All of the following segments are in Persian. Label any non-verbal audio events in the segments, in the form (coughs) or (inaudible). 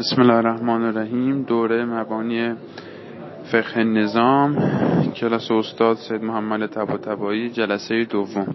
بسم الله الرحمن الرحیم. دوره مبانی فقه نظام. کلاس استاد سید محمد تبا جلسه دوم.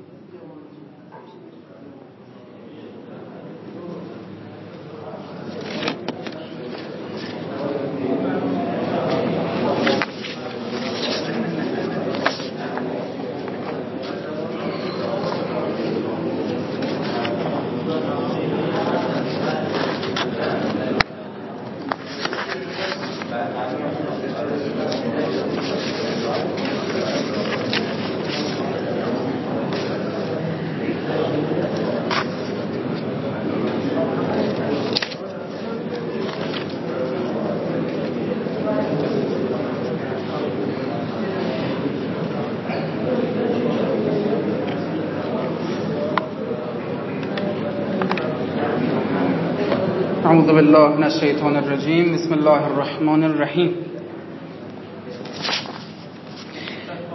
بالله من الشیطان الرجیم. بسم الله الرحمن الرحیم.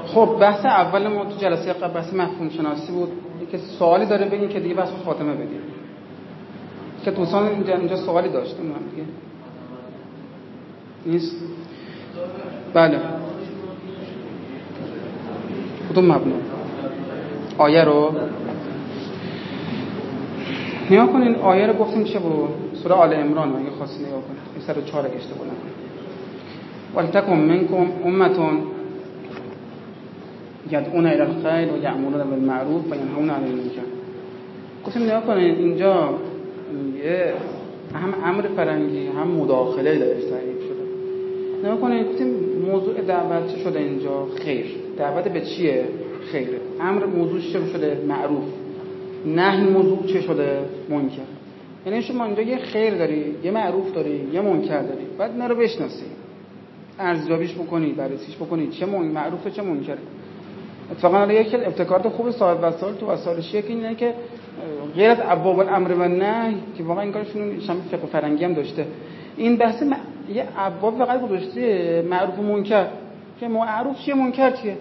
خب بحث اول ما تو جلسه قبل بحث مفهوم شناسی بود. که سوالی داره بگین که دیگه بحث خاتمه بدیم. که دوستان اینجا, اینجا سوالی داشتم من دیگه. نیست؟ بله. کدوم مبنا؟ آیه رو؟ نیا کنین آیه رو گفتیم چه بود؟ سوره آل عمران اگه خواستی نگاه کنید این سر چهار اگه اشتباه نکنید ولتکم منکم امتون یدعون الى الخیر و یعملون بالمعروف و ینهون عن المنکر. گفتیم نگاه کنید اینجا یه هم امر فرنگی هم مداخله درش تعریف شده. نگاه کنید گفتیم موضوع دعوت چه شده اینجا؟ خیر. دعوت به چیه؟ خیره. امر موضوع چه شده؟ معروف. نه موضوع چه شده؟ منکر. یعنی شما اینجا یه خیر داری یه معروف داری یه منکر داری. بعد اینا رو بشناسی. ارزیابیش بکنی بررسیش بکنی. چه من معروفه چه منکره اتفاقا یکی ابتکارات خوب صاحب وسائل تو وسائل شیعه که اینه که غیر از ابواب الامر و نه که واقعا این کارشون شما فقه فرنگی هم داشته. این بحث م... یه ابواب فقط گذاشته معروف و منکر. که معروف چیه منکر چیه؟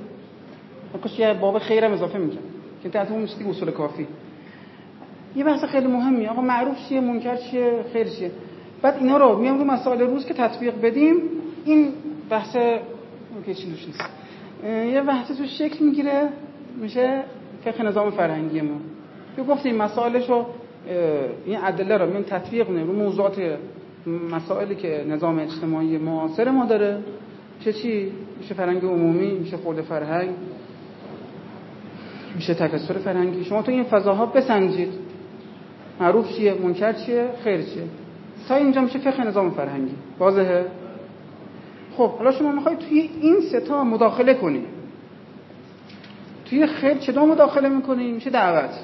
کاش یه باب خیرم اضافه می‌کنه که تحت اون اصول کافی. یه بحث خیلی مهمی آقا معروف چیه منکر چیه خیر چیه. بعد اینا رو میام رو مسائل روز که تطبیق بدیم این بحث اوکی چی نیست. یه بحث تو شکل می‌گیره میشه فقه نظام فرهنگی ما. که گفتیم مسائلش رو این ادله رو میان تطبیق میدیم رو موضوعات مسائلی که نظام اجتماعی معاصر ما داره. چه چی؟ میشه فرهنگ عمومی میشه خورده فرهنگ میشه تکثر فرهنگی. شما تو این فضاها بسنجید. معروف چیه منکر چیه؟ خیر چیه؟ تا اینجا میشه فقه نظام فرهنگی. واضحه؟ خب حالا شما می‌خواید توی این ستا مداخله کنی. توی خیر چطور مداخله می‌کنی؟ میشه دعوت.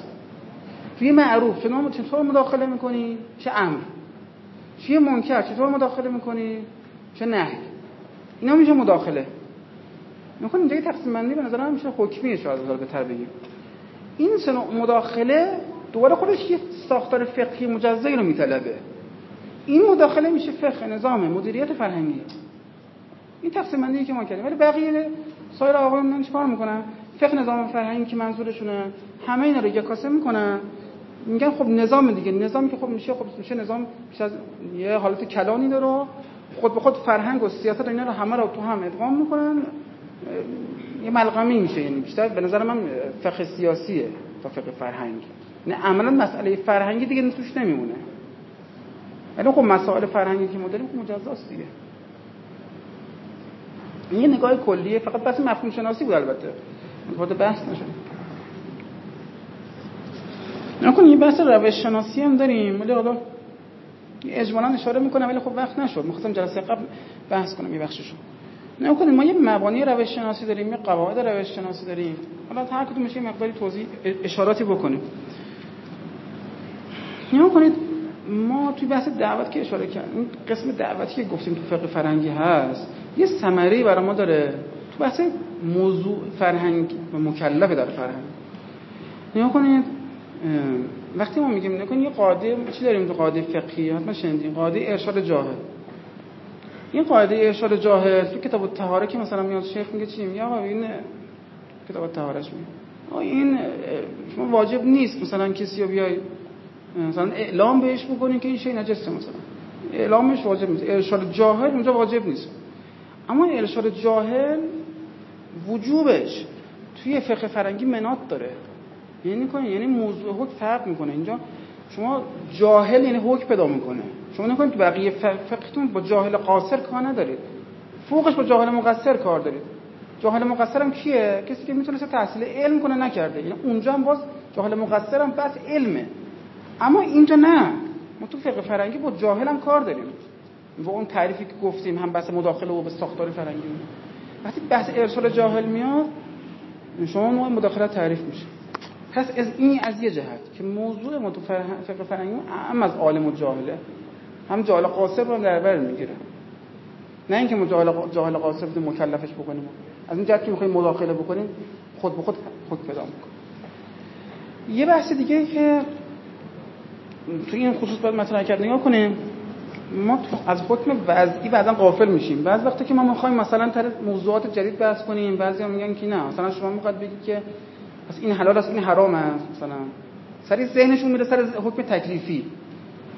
توی معروف چطور مداخله می‌کنی؟ میشه امر. توی منکر چطور مداخله می‌کنی؟ میشه نهی. اینا میشه مداخله. می‌خوام اینجا تقسیم بندی به نظر من میشه حکمی شاید بهتر بگیم. این سنوع مداخله دوباره خودش یه ساختار فقهی مجزایی رو میطلبه. این مداخله میشه فقه نظام مدیریت فرهنگی این تقسیم بندی که ما کردیم. ولی بقیه سایر آقایون چیکار می‌کنن؟ فقه نظام فرهنگی که منظورشونه. همه اینا رو یکاسه می‌کنن. میگن خب نظام دیگه. نظامی که خب میشه خب میشه نظام بیش از یه حالت کلانی داره. خود به خود فرهنگ و سیاست اینا رو همه رو تو هم ادغام می‌کنن. یه ملغمی میشه یعنی بیشتر به نظر من فقه سیاسیه تا فقه فرهنگی. نه عملا مسئله فرهنگی دیگه توش نمیمونه. ولی خب مسائل فرهنگی که ما داریم خب مجزاست دیگه. این یه نگاه کلیه فقط بحث مفهوم شناسی بود البته. وارد بحث نشد. نکن یه بحث روش شناسی هم داریم. ولی حالا اجمالا اشاره می‌کنم ولی خب وقت نشد. می‌خواستم جلسه قبل بحث کنم یه بخششو. نکنید ما یه مبانی روش شناسی داریم یه قواعد روش شناسی داریم. حالا هر کدومش یه مقداری توضیح اشاراتی بکنیم. نیا کنید. ما توی بحث دعوت که اشاره کردیم قسم دعوتی که گفتیم تو فقه فرهنگی هست یه ثمره برای ما داره تو بحث موضوع فرهنگ و مکلف داره فرهنگ. نیا کنید وقتی ما میگیم نکنید یه قاعده چی داریم تو قاعده فقهی؟ حتما شنیدین. قاعده ارشاد جاهل. این قاعده ارشاد جاهل تو کتاب الطهاره که مثلا میاد شیخ میگه چی؟ میگه آقا این کتاب الطهارهش میگه. این واجب نیست مثلا کسی رو بیای مثلا اعلام بهش بکنین که این شی نجسه مثلا. اعلامش واجب نیست. ارشاد جاهل اونجا واجب نیست. اما ارشاد جاهل وجوبش توی فقه فرنگی منات داره. یعنی کنه یعنی موضوع حکم فرق می‌کنه. اینجا شما جاهل یعنی حکم پیدا می‌کنه. شما نکنید تو بقیه فقهتون با جاهل قاصر کار ندارید. فوقش با جاهل مقصر کار دارید. جاهل مقصر هم کیه؟ کسی که می‌تونه تحصیل علم کنه نکرده. یعنی اونجا هم باز جاهل مقصر هم بس علمه. اما اینجا نه. ما تو فقه فرنگی با جاهل هم کار داریم. با اون تعریفی که گفتیم هم بحث مداخله و به ساختار فرنگی. وقتی بحث ارسال جاهل میاد شما نوع مداخله تعریف میشه. پس از این از یه جهت که موضوع ما تو فقه فرنگی هم از عالم و جاهله. هم جاهل قاصر رو در بر می‌گیره. نه اینکه ما جاهل قاصر رو مکلفش بکنیم. از این جهت که می‌خوایم مداخله بکنیم خود به خود خود پیدا می‌کنیم. یه بحث دیگه که تو این خصوص باید مطرح کرد. نگاه کنیم ما از حکم وضعی بعدا قافل میشیم. بعض وقتا که ما می‌خوایم مثلا تر موضوعات جدید بحث کنیم بعضی هم میگن که نه. مثلا شما می‌خواد بگید که پس این حلال است این حرام است مثلا. سری ذهنشون میره سر حکم تکلیفی.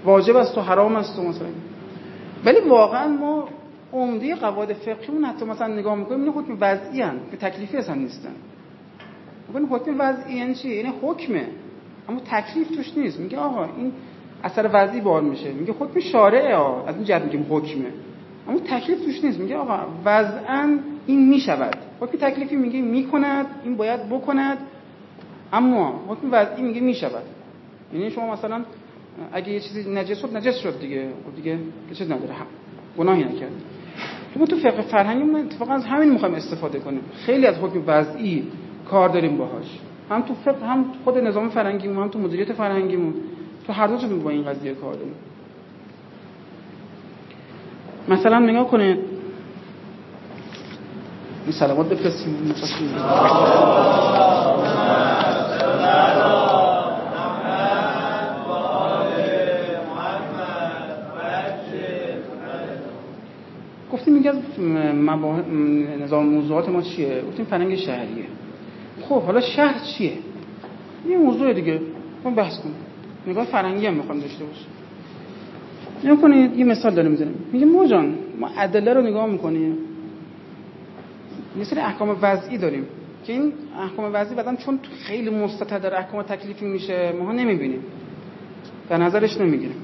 واجب است و حرام است و مثلا. ولی واقعا ما عمده قواعد فقهی حتی مثلا نگاه می‌کنیم این حکم وضعی ان که تکلیفی اصلا نیستن. این حکم وضعی یعنی چی؟ یعنی حکمه. اما تکلیف توش نیست. میگه آقا این اثر وضعی بار میشه. میگه حکم شارعه ها. از این جهت میگیم حکمه. اما تکلیف توش نیست. میگه آقا وضعا این می‌شود. حکم تکلیفی میگه می‌کند این باید بکند. اما حکم وضعی میگه می‌شود. یعنی شما مثلا اگه یه چیزی نجس شد نجس شد دیگه. خب دیگه چیز نداره. هم. گناهی نکرد. ما تو فقه فرهنگی من اتفاقا از همین می‌خوایم استفاده کنیم. خیلی از حکم وضعی کار داریم باهاش. هم تو فقه هم خود نظام فرهنگیمون هم تو مدیریت فرهنگیمون. تو هر دو با این قضیه کار داریم. مثلا نگاه کنید این سلامات بفرستیم. گفتیم میگه نظام موضوعات ما چیه؟ گفتیم فرنگ شهریه. خب حالا شهر چیه؟ یه موضوع دیگه. ما بحث کنیم. نگاه فرنگی هم می‌خوام داشته باشه نگاه کنید یه مثال داره می‌زنیم میگه موجان ما ادله رو نگاه می‌کنیم. یه سری احکام وضعی داریم که این احکام وضعی بعدم چون خیلی مستطر در احکام تکلیفی میشه ما نمی‌بینیم. در نظرش نمی‌گیریم.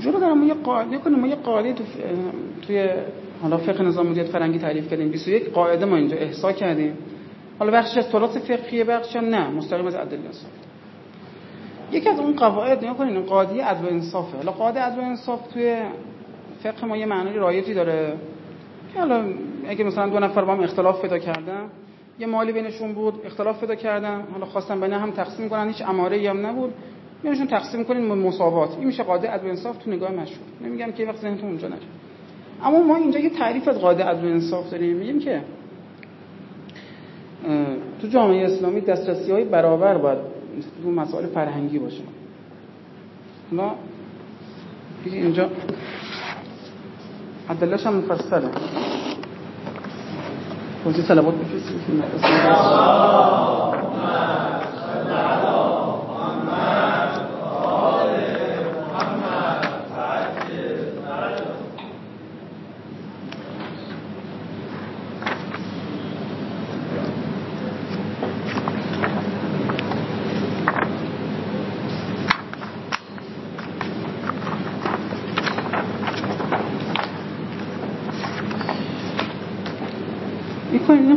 جلو دارم ما یه قاعده کنیم ما یه قاعده تو توی حالا فقه نظام مدیریت فرنگی تعریف کردیم. 21 قاعده ما اینجا احصا کردیم. حالا بخشش از تراث فقهیه بخشش نه مستقیم از ادله است. یکی از اون قواعد نگاه کنین قاعده عدل و انصافه حالا قاعده عدل و انصاف توی فقه ما یه معنی رایجی داره. که حالا اگه مثلا دو نفر با هم اختلاف پیدا کردن یه مالی بینشون بود اختلاف پیدا کردن حالا خواستن بین هم تقسیم کنن هیچ اماره هم نبود بینشون تقسیم کنین مساوات. این میشه قاعده عدل و انصاف تو نگاه مشهور. نمیگم که وقت ذهنتون اونجا نره اما ما اینجا یه تعریف از قاعده عدل و انصاف داریم. میگیم که تو جامعه اسلامی دسترسی های برابر باید تو مسائل فرهنگی باشه. ما اینجا عدلش هم مفصله. توضیح سلوات بفرستیم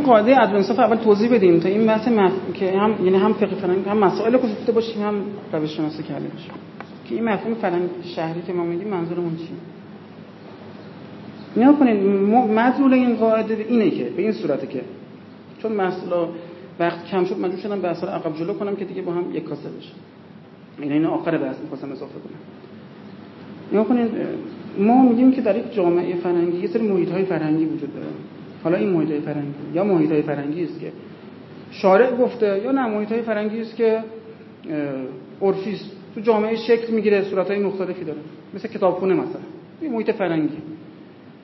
قاعده عدل انصاف اول توضیح بدیم تا این بحث مف... که هم یعنی هم فقه فرهنگ هم مسائل رو گفته باشیم هم روش شناسی کرده باشیم. که این مفهوم فرهنگ شهری که ما میگیم منظورمون چیه؟ نیا کنید مدلول این قاعده اینه که به این صورته که چون مثلا وقت کم شد مجبور شدم به اصلا عقب جلو کنم که دیگه با هم یک کاسه بشه. این این آخر بحث می‌خواستم اضافه کنم. نیا کنید ما میگیم که در یک جامعه فرهنگی یه سری محیط‌های فرهنگی وجود داره. حالا این محیط فرنگی یا محیط های فرنگی است که شارع گفته یا نه محیط های فرنگی است که عرفی تو جامعه شکل می‌گیره صورت های مختلفی داره. مثل کتابخونه مثلا. این محیط فرنگی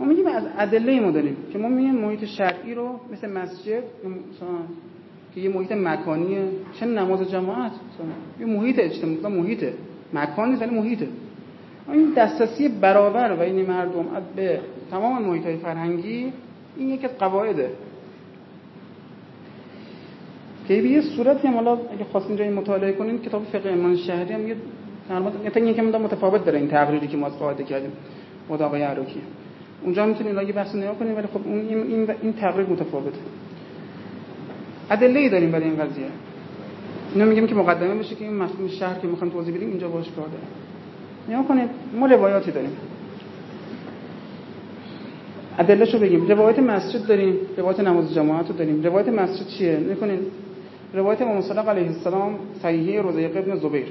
ما میگیم از ادله ما داریم که ما میگیم محیط شرعی رو مثل مسجد مثلا که یه محیط مکانیه. چه نماز جماعت؟ مثلا یه محیط اجتماعی. محیط. مکانی ولی محیطه. این دسترسی برابر این مردم به تمام محیط های فرهنگی این یکی از قواعده. که یه صورتی هم اگه خواستین جایی مطالعه کنین کتاب فقه ایمان شهری هم یه در یه که متفاوت داره این تقریری که ما قاعده کردیم با آقای عراقی. اونجا می‌تونید یه بحث نگاه کنید ولی خب اون این این تقریر متفاوته. ادله ای داریم برای این قضیه. اینو میگیم که مقدمه بشه که این مفهوم شهر که می‌خوایم توضیح بدیم اینجا باش کار داره نگاه کنید ما روایاتی داریم. ادله شو بگیم. روایت مسجد داریم. روایت نماز جماعت رو داریم. روایت مسجد چیه؟ نکنید روایت امام صادق علیه السلام صحیحه روزیق ابن زبیر.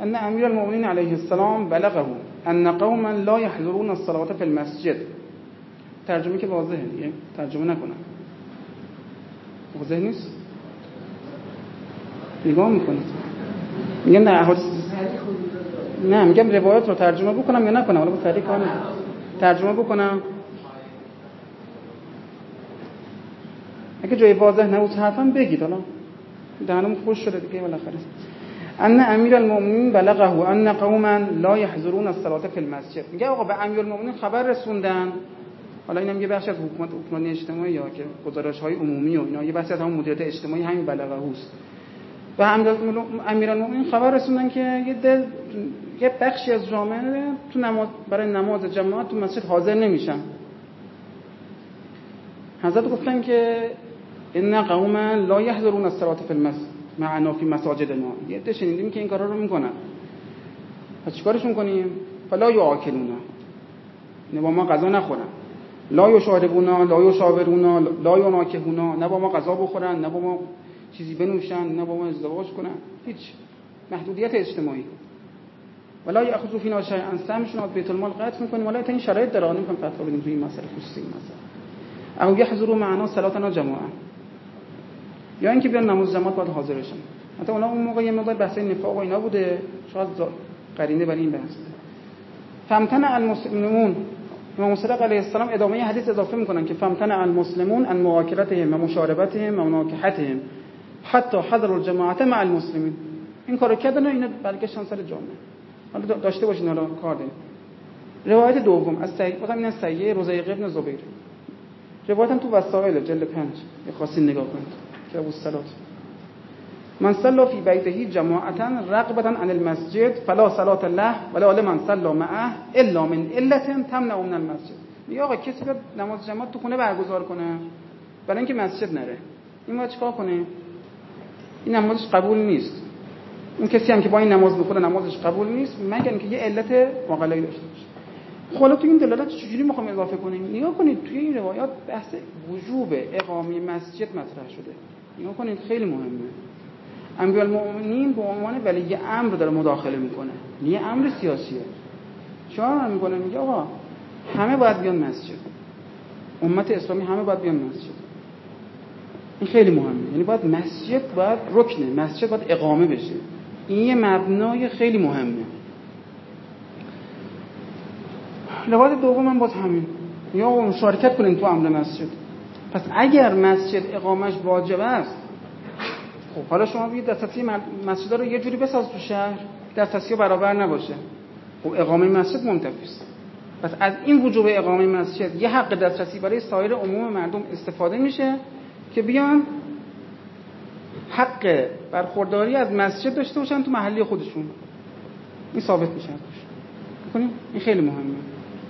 ان امیر المؤمنین علیه السلام بلغه ان قوما لا يحضرون الصلاه في المسجد. ترجمه که واضحه ترجمه نکنم. واضح نیست؟ نگاه می‌کنید. میگم نه احادیث. نه میگم روایت رو ترجمه بکنم یا نکنم؟ حالا با کار ترجمه بکنم. اگه جای واضح نبود حرفم بگید. حالا دهنم خوش شده دیگه بالاخره. ان امیر المؤمنین بلغه ان قوما لا يحضرون الصلاه في المسجد. میگه آقا به امیر المؤمنین خبر رسوندن. حالا اینم یه بخش از حکومت عثمانی اجتماعی یا که گزارش های عمومی و اینا یه بخش از همون مدیریت اجتماعی همین بلغه هست و امیرالمومنین خبر رسوندن که یه دل یه بخشی از جامعه تو نماز برای نماز جماعت تو مسجد حاضر نمیشن. حضرت گفتن که ان قوما لا يحضرون الصلاه في المسجد معنا فی مساجدنا یه ده شنیدیم که این کارا رو می‌کنن. پس چیکارشون کنیم؟ فلا یاکلونا نه با ما غذا نخورن. لا یشاربونا لا یشاورونا لا یناکهونا نه با ما غذا بخورن نه با ما چیزی بنوشن نه با ما ازدواج کنن. هیچ. محدودیت اجتماعی. ولا یاخذو فینا شیئا سهمشون از بیت المال قطع می‌کنیم. ولی تا این شرایط داره نمی‌کنم فتوا بدیم توی این مسئله خصوصی این او یحضروا معنا صلاتنا جماعه یا اینکه بیان نماز جماعت باید حاضر بشن. حتی اونا اون موقع یه مقدار بحث نفاق و اینا بوده. شاید قرینه برای این بحث. فمتن المسلمون. امام صادق علیه السلام ادامه حدیث اضافه می‌کنن که فمتن المسلمون ان مواکلتهم و مشاربتهم و مناکحتهم حتی حضر الجماعت مع المسلمین. این کارو کردن و اینا برگشتن سر جامعه. حالا داشته باشین حالا کار داریم. روایت دوم. از صحیح بازم این از صحیح روزیق ابن زبیر. روایت تو وسائل جلد 5 یه خاصی نگاه کنید. که ابو الصلات من صلى في بيته جماعتا رغبتا عن المسجد فلا صلاة له ولا لمن صلى معه الا من علة تمنع من المسجد. میگه آقا کسی بیاد نماز جماعت تو خونه برگزار کنه؟ برای اینکه مسجد نره. این باید چیکار کنه؟ این نمازش قبول نیست. اون کسی هم که با این نماز بخونه نمازش قبول نیست. مگر اینکه یه علت واقعی داشته باشه. حالا تو این دلالت چجوری می‌خوام اضافه کنیم؟ نگاه کنید توی این روایات بحث وجوب اقامه مسجد مطرح شده. نگاه کنید خیلی مهمه. انبیاء المؤمنین به عنوان ولی امر داره مداخله می‌کنه. یه امر سیاسیه. شما می‌کنه میگه آقا همه باید بیان مسجد. امت اسلامی همه باید بیان مسجد. این خیلی مهمه. یعنی باید مسجد باید رکنه. مسجد باید اقامه بشه. این یه مبنای خیلی مهمه. روایت دوم هم باز همین. یا مشارکت کنین تو امر مسجد. پس اگر مسجد اقامش واجب است خب حالا شما بگید دسترسی مسجد رو یه جوری بساز تو شهر دسترسی برابر نباشه. خب اقامه مسجد منتفی است. پس از این وجوب اقامه مسجد یه حق دسترسی برای سایر عموم مردم استفاده میشه که بیان حق برخورداری از مسجد داشته باشن تو محلی خودشون. این ثابت میشه. این خیلی مهمه.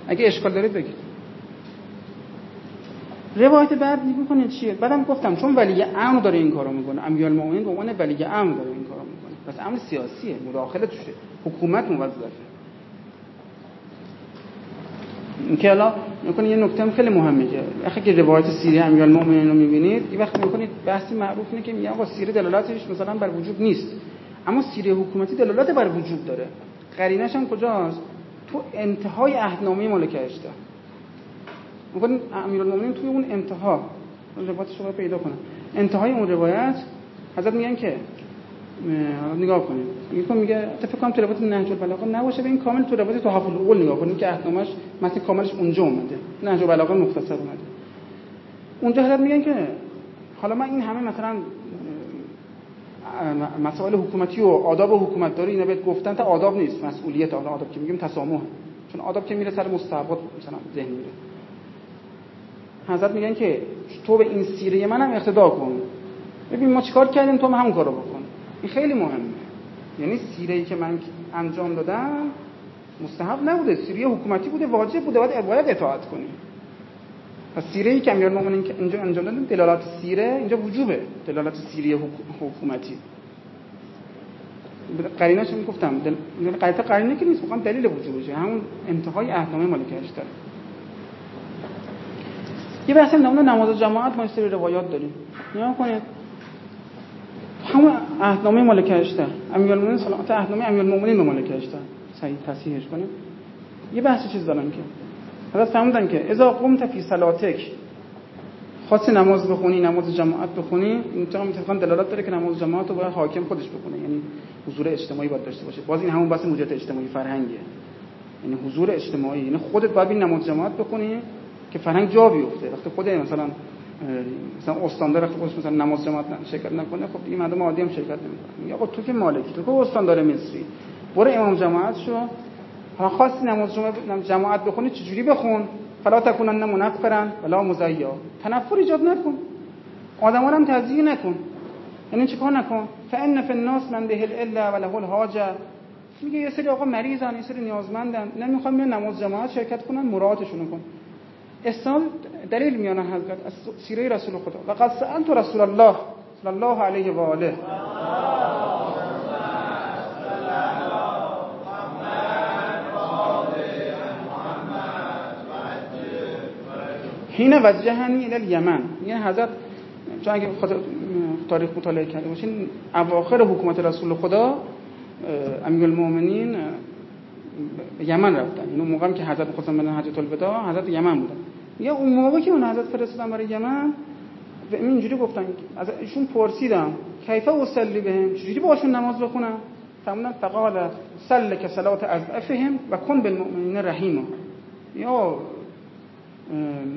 اگه اشکال دارید بگید. روایت بعد می‌کنید چیه؟ بعدم گفتم چون ولی امر داره این کارو می‌کنه. امیال المؤمنین به عنوان ولی امر داره این کارو می‌کنه. پس امر سیاسیه مداخله توشه. حکومت موظفه که حالا می‌کنه یه نکته خیلی مهمه که وقتی که روایت سیره امیال المؤمنین رو می‌بینید یه وقت می‌کنید بحثی معروف اینه که میگن آقا سیره دلالتش مثلا بر وجود نیست. اما سیره حکومتی دلالت بر وجود داره. قرینش هم کجاست؟ تو انتهای عهدنامه ملکه میگن امیرالمومنین توی اون انتها روایت شما پیدا کنم انتهای اون روایت حضرت میگن که نگاه کنید میگه میگه فکر کنم تو روایت نهج البلاغه نباشه به این کامل تو روایت تحف العقول نگاه کنید که عهدنامه‌اش متن کاملش اونجا اومده. نهج البلاغه مختصر اومده. اونجا حضرت میگن که حالا من این همه مثلا مسائل حکومتی و آداب حکومتداری اینا بهت گفتن تا آداب نیست. مسئولیت حالا آداب که میگیم تسامح. چون آداب که میره سر مستحبات مثلا ذهن میره. حضرت میگن که تو به این سیره منم اقتدا کن. ببین ما چیکار کردیم؟ تو هم همون کارو بکن. این خیلی مهمه. یعنی سیره ای که من انجام دادم مستحب نبوده. سیره حکومتی بوده واجب بوده. باید باید اطاعت کنی پس سیره ای که امیرالمومنین که اینجا انجام دادن دلالت سیره اینجا وجوبه. دلالت سیره حکومتی. قریناش هم گفتم دل... قرینه قرینه که نیست واقعا دلیل وجوبشه. همون انتهای اهنامه مالکش داره. یه بحث نمونه نماز جماعت ما سری روایات داریم. نگاه کنید. همون اهنامه مالک اشتر. امیرالمومنین سلامت اهنامه امیرالمومنین به مالک اشتر. صحیح تصحیحش کنیم. یه بحث چیز دارن که. حضرت فهمیدن که اذا قمت فی صلاتک خاص نماز بخونی نماز جماعت بخونی این اتفاقا دلالت داره که نماز جماعت رو باید حاکم خودش بخونه. یعنی حضور اجتماعی باید داشته باشه. باز این همون بحث موجودیت اجتماعی فرهنگه. یعنی حضور اجتماعی. یعنی خودت باید نماز جماعت بخونی که فرهنگ جا بیفته. وقتی خود مثلا مثلا استاندار خودش مثلا نماز جماعت شرکت نکنه خب این مردم عادی هم شرکت نمی‌کنن. یا تو که مالکی تو که استاندار مصری. برو امام جماعت شو. ها خاصی نماز جماعت بخونی چجوری بخون؟ فلا تکونن منفرن ولا مزیا. تنفر ایجاد نکن. آدما هم تزیین نکن. یعنی چیکار نکن؟ فان فی الناس من به الا وله الحاجه میگه یه سری آقا مریضن یه سری نیازمندن. نمی‌خوام میان نماز جماعت شرکت کنن مرادشون کن. اسلام دلیل میانه حضرت از سیره رسول خدا. و قد سألت رسول الله صلی الله علیه و آله. حین وجهنی الى الیمن. یعنی حضرت چون اگه تاریخ مطالعه کرده باشین اواخر حکومت رسول خدا امیرالمومنین یمن رفتن. اینو موقعی که حضرت می‌خواستن برن حجۃ الوداع حضرت یمن بودن. یا اون موقع که اون حضرت فرستادن برای یمن و اینجوری گفتن از ایشون پرسیدم کیفه وصلی بهم؟ چجوری باشون نماز بخونم؟ فرمودن فقال صل که صلات از افهم و کن بالمؤمنین رحیما یا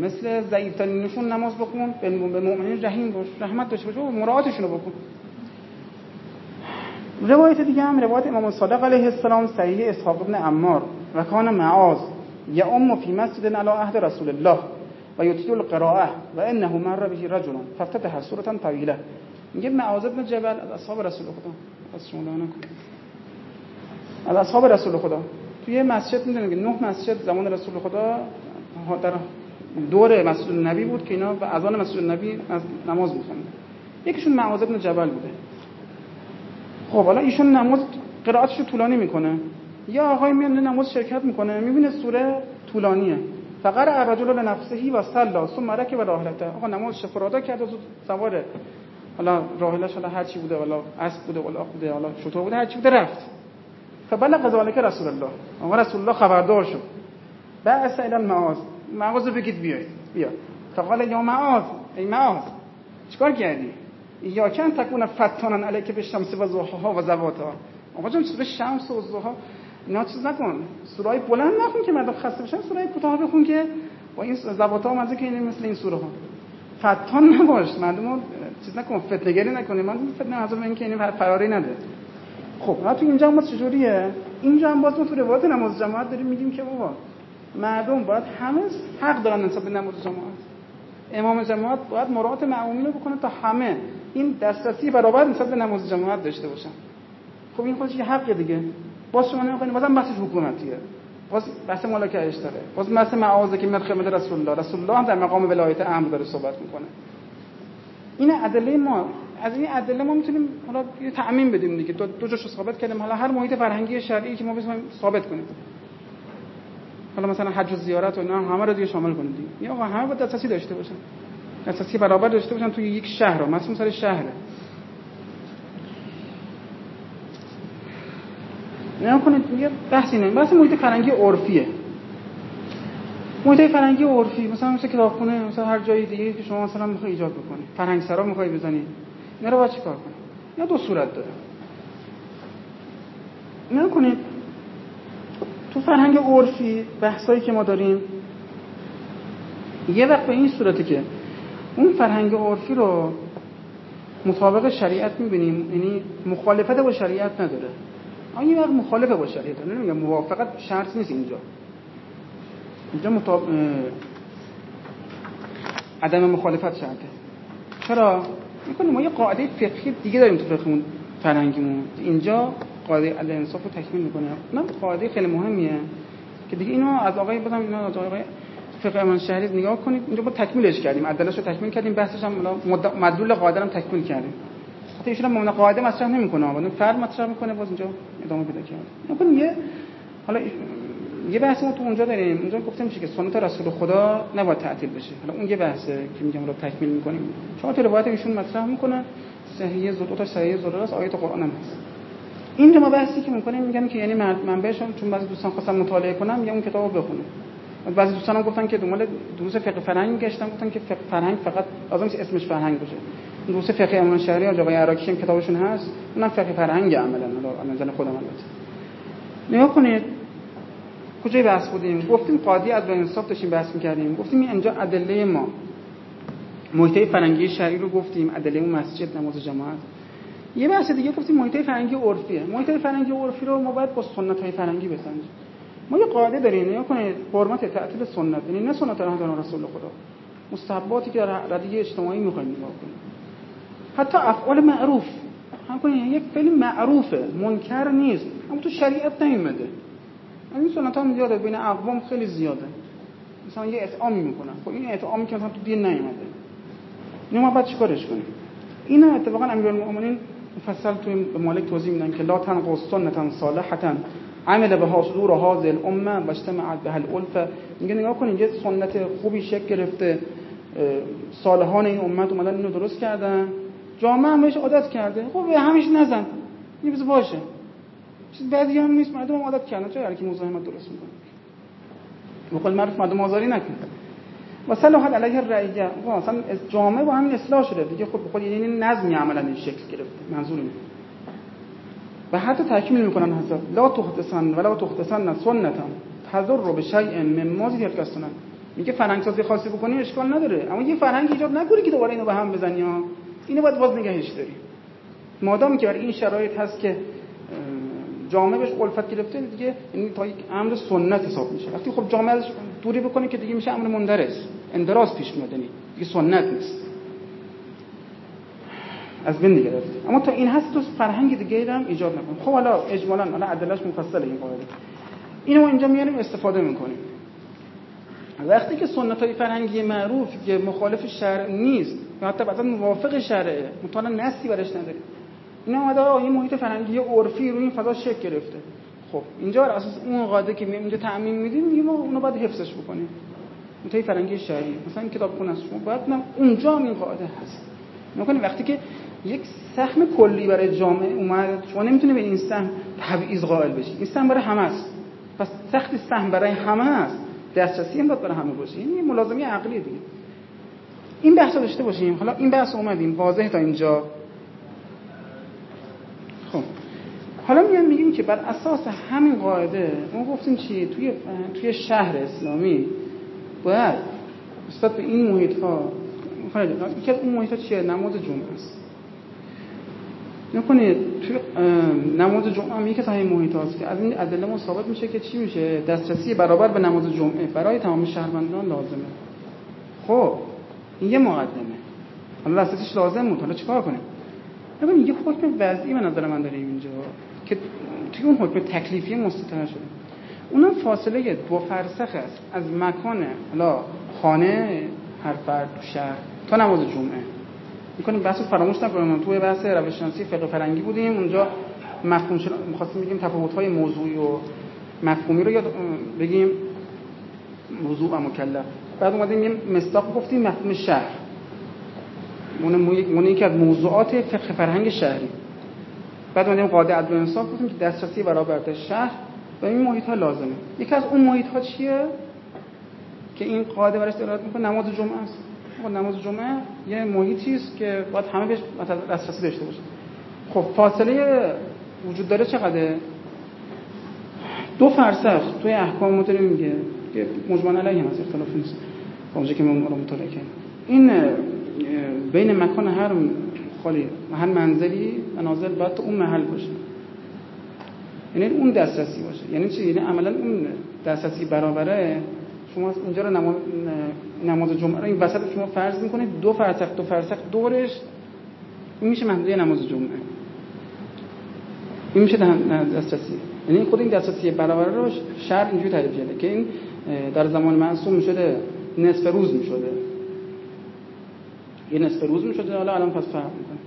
مثل ضعیف ترینشون نماز بخون به مؤمنین رحیم باش رحمت داشته باش و مراعاتشون رو بکن. روایت دیگه هم روایت امام صادق علیه السلام صحیح اسحاق ابن عمار و کان معاذ یا ام فی مسجد علی عهد رسول الله. و یطیل القراءه و انه مر به رجل. فافتتح سوره طویله میگه معاذ ابن جبل. از اصحاب رسول خدا. پس شما از اصحاب رسول خدا. توی مسجد می‌دونید که نه مسجد زمان رسول خدا در دور مسجد نبی بود که اینا و اذان مسجد نبی از نماز میخوندن یکیشون معاذ ابن جبل بوده. خب حالا ایشون نماز قرائتش رو طولانی می‌کنه. یا آقای میاد نماز شرکت می‌کنه. می‌بینه سوره طولانیه. فقر الرجل لنفسه و صلا ثم ركب راحلته. آقا نماز شفرادا کرد و سوار. حالا راحلش حالا هر چی بوده حالا اسب بوده ولا بوده حالا شطور بوده هر چی بوده رفت. فبلغ ذلك رسول الله. آقا رسول الله خبردار شد. بعث الى المعاذ. معاذ بگید بیاید. بیا. فقال یا معاذ ای معاذ چیکار کردی؟ یا کن تکون فتانن علیک به شمس و ضحاها و زواتها آقا جان به شمس و ضحا اینا چیز نکن. سورای بلند نخون که مردم خسته بشن. سورای کوتاه بخون که با این زبات ها منظور که این مثل این سوره ها فتان نباش. مردم چیز نکن. فتنگری نکنه من فتنه حاضر این که این فراری نده. خب حالا تو اینجا هم باز چجوریه؟ اینجا هم باز ما تو روایت نماز جماعت داریم میگیم که بابا مردم باید همه حق دارن نسبت به نماز جماعت. امام جماعت باید مراعات معمولی رو بکنه تا همه این دسترسی برابر نسبت به نماز جماعت داشته باشن. خب این خودش یه حقه دیگه. باز شما نمی‌خواین بازم بحث حکومتیه. باز بحث مالکه داره. باز بحث معاوضه که میاد خدمت رسول الله رسول الله هم در مقام ولایت امر داره صحبت می‌کنه. این ادله ما از این ادله ما می‌تونیم حالا یه تعمین بدیم دیگه. دو, دو جاشو ثابت کردیم. حالا هر محیط فرهنگی شرعی که ما بتونیم ثابت کنیم. حالا مثلا حج و زیارت و اینا همه رو دیگه شامل کنیم دیگه. یا همه باید دسترسی داشته باشن. دسترسی برابر داشته باشن توی یک شهر. مثلا سر شهره. نه کنید میگه بحثی نه بحث محیط فرنگی عرفیه. محیط فرنگی عرفی مثلا مثل کتابخونه مثلا هر جای دیگه که شما مثلا می‌خوای ایجاد بکنی. فرهنگ سرا می‌خوای بزنی. اینا رو باید چیکار کنی؟ یا دو صورت داره. نه کنید تو فرهنگ عرفی بحثایی که ما داریم یه وقت به این صورتی که اون فرهنگ عرفی رو مطابق شریعت می‌بینیم یعنی مخالفت با شریعت نداره. آیا یه وقت مخالفه با شریعت نمیگم موافقت شرط نیست اینجا. اینجا مطابق عدم مخالفت شرطه. چرا؟ می‌کنیم ما یه قاعده فقهی دیگه داریم تو فقهمون فرهنگیمون. اینجا قاعده عدل انصاف رو تکمیل می‌کنه. نه قاعده خیلی مهمیه که دیگه اینو از آقای بازم اینا از آقای فقه امام شهری نگاه کنید. اینجا با تکمیلش کردیم عدلش رو تکمیل کردیم بحثش هم مدلول قاعده رو تکمیل کردیم. حتی ایشون هم قاعده مطرح نمی‌کنه. ولی فرد مطرح می‌کنه باز اینجا ادامه پیدا کرد. یه حالا یه بحث ما تو اونجا داریم. اونجا گفته میشه که سنت رسول خدا نباید تعطیل بشه. حالا اون یه بحثه که میگم رو تکمیل می‌کنیم. چهار تا روایت ایشون مطرح می‌کنه. صحیح زود تا صحیح زود است آیه قرآن هم هست. این ما بحثی که می‌کنیم میگم که یعنی منبعشون چون بعضی دوستان خواستم مطالعه کنم میگم اون کتابو بخونم بعضی دوستان هم گفتن که دنبال دروس فقه فرهنگ گشتن گفتن که فقه فرهنگ فقط لازم اسمش فرهنگ باشه. دروس فقه امام شهری یا آقای عراقی هم کتابشون هست. اونم فقه فرهنگ عملا نظر خودم البته. نگاه کنید کجای بحث بودیم؟ گفتیم قاضی از انصاف داشتیم بحث می‌کردیم. گفتیم اینجا ادله ما. محیط فرنگی شرعی رو گفتیم ادله اون مسجد نماز جماعت. یه بحث دیگه گفتیم محیط فرنگی عرفیه. محیط فرنگی عرفی رو ما باید با سنت های فرنگی بسنجیم. ما یه قاعده داریم. نگاه کنید حرمت تعطیل سنت. یعنی نه سنت رحمت رسول خدا. مستحباتی که در ردیه اجتماعی می‌خوایم نگاه کنیم. حتی افعال معروف. هم کنید یک فعل معروفه منکر نیست. اما تو شریعت نیومده. این سنت ها زیاده. بین اقوام خیلی زیاده. مثلا یه اطعامی می‌کنن. خب این اطعامی که مثلا تو دین نیومده. اینو ما باید چیکارش کنیم؟ اینا اتفاقا امیرالمومنین مفصل تو مالک توضیح میدن که لا تنقص سنتا صالحتا عمل به صدور هذه الامه و اجتمعت به الالفه. میگه نگاه کنید یه سنت خوبی شکل گرفته. صالحان این امت اومدن اینو درست کردن. جامعه هم بهش عادت کرده. خب به همیش نزن. یه بس باشه. چیز بعدی هم نیست. مردم هم عادت کردن. چرا کی مزاحمت درست می‌کنه؟ بقول معروف مردم آزاری نکن. و صلاح علیه الرعیه مثلا جامعه با همین اصلاح شده. دیگه خود خود یعنی نظمی عملا این شکل گرفته. منظور اینه. و حتی تکمیل می‌کنن حضرت. لا تختصن ولا تختصن سنتا تضر رو به شیء مما زیاد کسنن میگه فرهنگ سازی خاصی بکنی اشکال نداره. اما یه فرهنگ ایجاد نکنی که دوباره اینو به هم بزنی ها. اینو باید باز نگهش داری مادامی که برای این شرایط هست که جامعه بهش الفت گرفته دیگه یعنی تا یک امر سنت حساب میشه. وقتی خب جامعه ازش دوری بکنه که دیگه میشه امر مندرس اندراز پیش میاد یعنی دیگه سنت نیست. از بین گرفت اما تا این هست تو فرهنگ دیگه هم ایجاد نکن. خب حالا اجمالا حالا عدلش مفصل این قاعده. اینو اینجا میاریم استفاده می‌کنیم. وقتی که سنت های فرهنگی معروف که مخالف شرع نیست یا حتی بعضا موافق شرعه. مطالعه نستی برش نداره. این اومده آقا این محیط فرهنگی عرفی روی این فضا شکل گرفته. خب اینجا بر اساس اون قاعده که اینجا تعمین میدیم میگیم اونو باید حفظش بکنیم. محیط فرهنگی شرعی. مثلا این کتاب خونه است. شما باید اونجا هم این قاعده هست. نکنه وقتی که یک سهم کلی برای جامعه اومد شما نمی‌تونی به این سهم تبعیض قائل بشی. این سهم برای همه است. پس سختی سهم برای همه است. دسترسی هم باید برای همه باشه. این ملازمه عقلی دیگه. این بحث داشته باشیم. حالا این بحث اومدیم. واضح تا اینجا. خب. حالا میان میگیم که بر اساس همین قاعده ما گفتیم چی؟ توی توی شهر اسلامی باید نسبت به این محیط ها یکی از اون محیط ها چیه؟ نماز جمعه است. نکنید توی نماز جمعه هم یکی از همین محیط هاست که از این ادله ما ثابت میشه که چی میشه؟ دسترسی برابر به نماز جمعه. برای تمام شهروندان لازمه. خب. این یه مقدمه. حالا دسترسیش لازم بود. حالا چیکار کنیم؟ ببین یه حکم وضعی به نظر من داریم اینجا که توی اون حکم تکلیفی مستطر شده. اونم فاصله دو فرسخ است. از مکان حالا خانه هر فرد شهر تا نماز جمعه. می‌کنیم بحث فراموش نکنیم. توی بحث روشناسی فقه فرنگی بودیم. اونجا مفهوم شنا... می‌خواستیم بگیم تفاوت‌های موضوعی و مفهومی رو یاد بگیم. موضوع و مکلف. بعد اومدیم یه مصداق گفتیم مفهوم شهر. اون یکی از موضوعات فقه فرهنگ شهری. بعد اومدیم قاعده عدل و انصاف گفتیم که دسترسی برابر شهر و این محیط ها لازمه. یکی از اون محیط ها چیه؟ که این قاعده براش دلالت می‌کنه نماز جمعه است. خب نماز جمعه یه محیطی است که باید همه بهش دسترسی داشته باشه. خب فاصله وجود داره چقدره؟ دو فرسخ توی احکام مدره میگه که مجمع علیه هم از اختلاف نیست. اونجا که ما رو مطالعه این بین مکان هر خالی هر منزلی منازل باید تو اون محل باشه. یعنی اون دسترسی باشه. یعنی چی؟ یعنی عملا اون دسترسی برابره. شما اونجا رو نماز, جمعه رو این وسط شما فرض می‌کنید دو فرسخ دو فرسخ دورش این میشه محدوده نماز جمعه. این میشه دسترسی. یعنی خود این دسترسی برابره رو شر اینجوری تعریف کرده که این در زمان معصوم می‌شده نصف روز می‌شده. یه نصف روز می‌شده حالا الان پس فرق می‌کنه